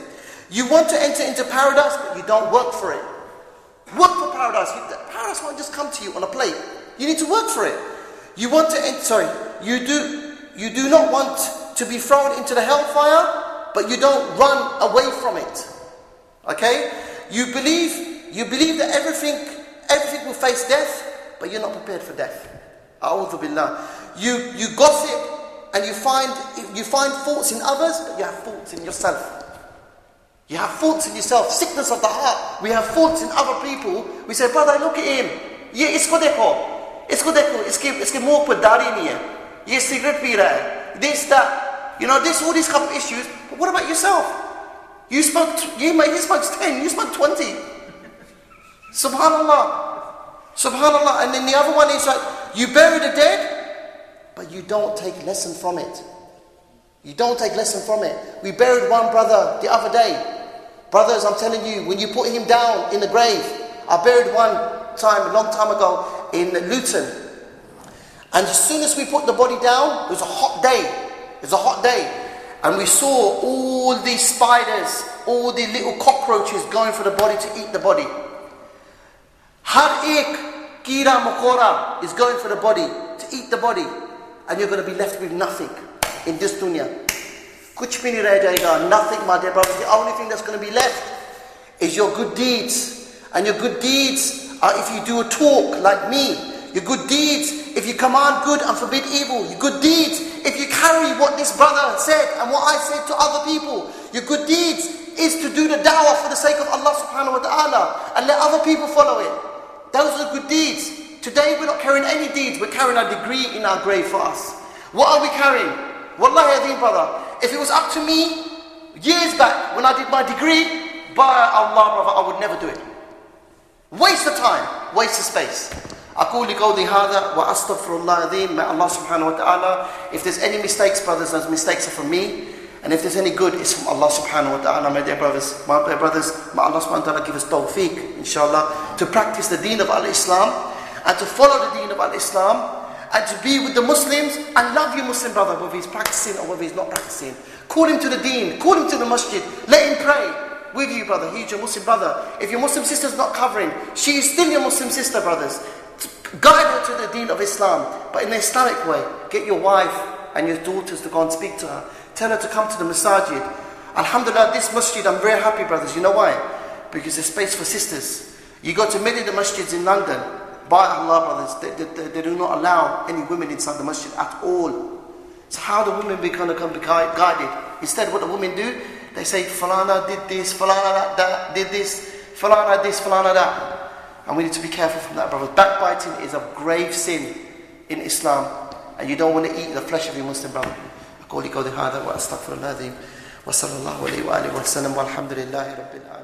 You want to enter into paradise, but you don't work for it. Work for paradise. Paradise won't just come to you on a plate. You need to work for it. You want to, enter, sorry, you do, you do not want to be thrown into the hellfire, but you don't run away from it. Okay? You believe, you believe that everything, everything will face death, but you're not prepared for death. A'udhu billah. You, you gossip and you find, you find faults in others, but you have faults in yourself. You have faults in yourself, sickness of the heart. We have faults in other people. We say, brother, look at him. ये इसको देखो इसको देखो इसके इसके मुंह पर दाढ़ी नहीं है ये सिगरेट पी रहा है this that you know this all these couple issues but what about yourself you spoke you made he smokes 10 you spoke 20 subhanallah subhanallah and then the other one is like you bury the dead but you don't take lesson from it you don't take lesson from it we buried one brother the other day brothers i'm telling you when you put him down in the grave i buried one time a long time ago in Luton. And as soon as we put the body down, it was a hot day. It was a hot day. And we saw all these spiders, all the little cockroaches going for the body to eat the body. Har ek kira mokora is going for the body, to eat the body. And you're going to be left with nothing in this dunya. Kuch bhi nahi Nothing, my dear brothers. The only thing that's going to be left is your good deeds. And your good deeds are if you do a talk like me, your good deeds, if you command good and forbid evil, your good deeds, if you carry what this brother said and what I said to other people, your good deeds is to do the da'wah for the sake of Allah subhanahu wa ta'ala and let other people follow it. Those are good deeds. Today we're not carrying any deeds, we're carrying a degree in our grave for us. What are we carrying? Wallahi adhim brother, if it was up to me years back when I did my degree, by Allah brother, I would never do it. Waste of time, waste of space. أقول قولي هذا وأستغفر الله العظيم May Allah subhanahu wa ta'ala If there's any mistakes brothers, those mistakes are from me And if there's any good, it's from Allah subhanahu wa ta'ala My dear brothers, my dear brothers May Allah subhanahu wa ta'ala give us tawfiq inshallah To practice the deen of al-Islam and to follow the deen of al-Islam and to be with the Muslims and love your Muslim brother, whether he's practicing or whether he's not practicing. Call him to the deen, call him to the masjid, let him pray with you, brother. He's your Muslim brother. If your Muslim sister's not covering, she is still your Muslim sister, brothers. Guide her to the deen of Islam, but in the Islamic way. Get your wife and your daughters to go and speak to her. Tell her to come to the masajid. Alhamdulillah, this masjid, I'm very happy, brothers. You know why? Because there's space for sisters. You go to many of the masjids in London. By Allah, brothers, they, they, they do not allow any women inside the masjid at all. So how do women be going to come be guided? Instead, what the women do, they say, Falana did this, Falana that, did this, Falana this, Falana that. And we need to be careful from that, brothers. Backbiting is a grave sin in Islam. And you don't want to eat the flesh of your Muslim brother. أقول قولي هذا وأستغفر الله العظيم وصلى الله عليه وآله وسلم والحمد لله رب العالمين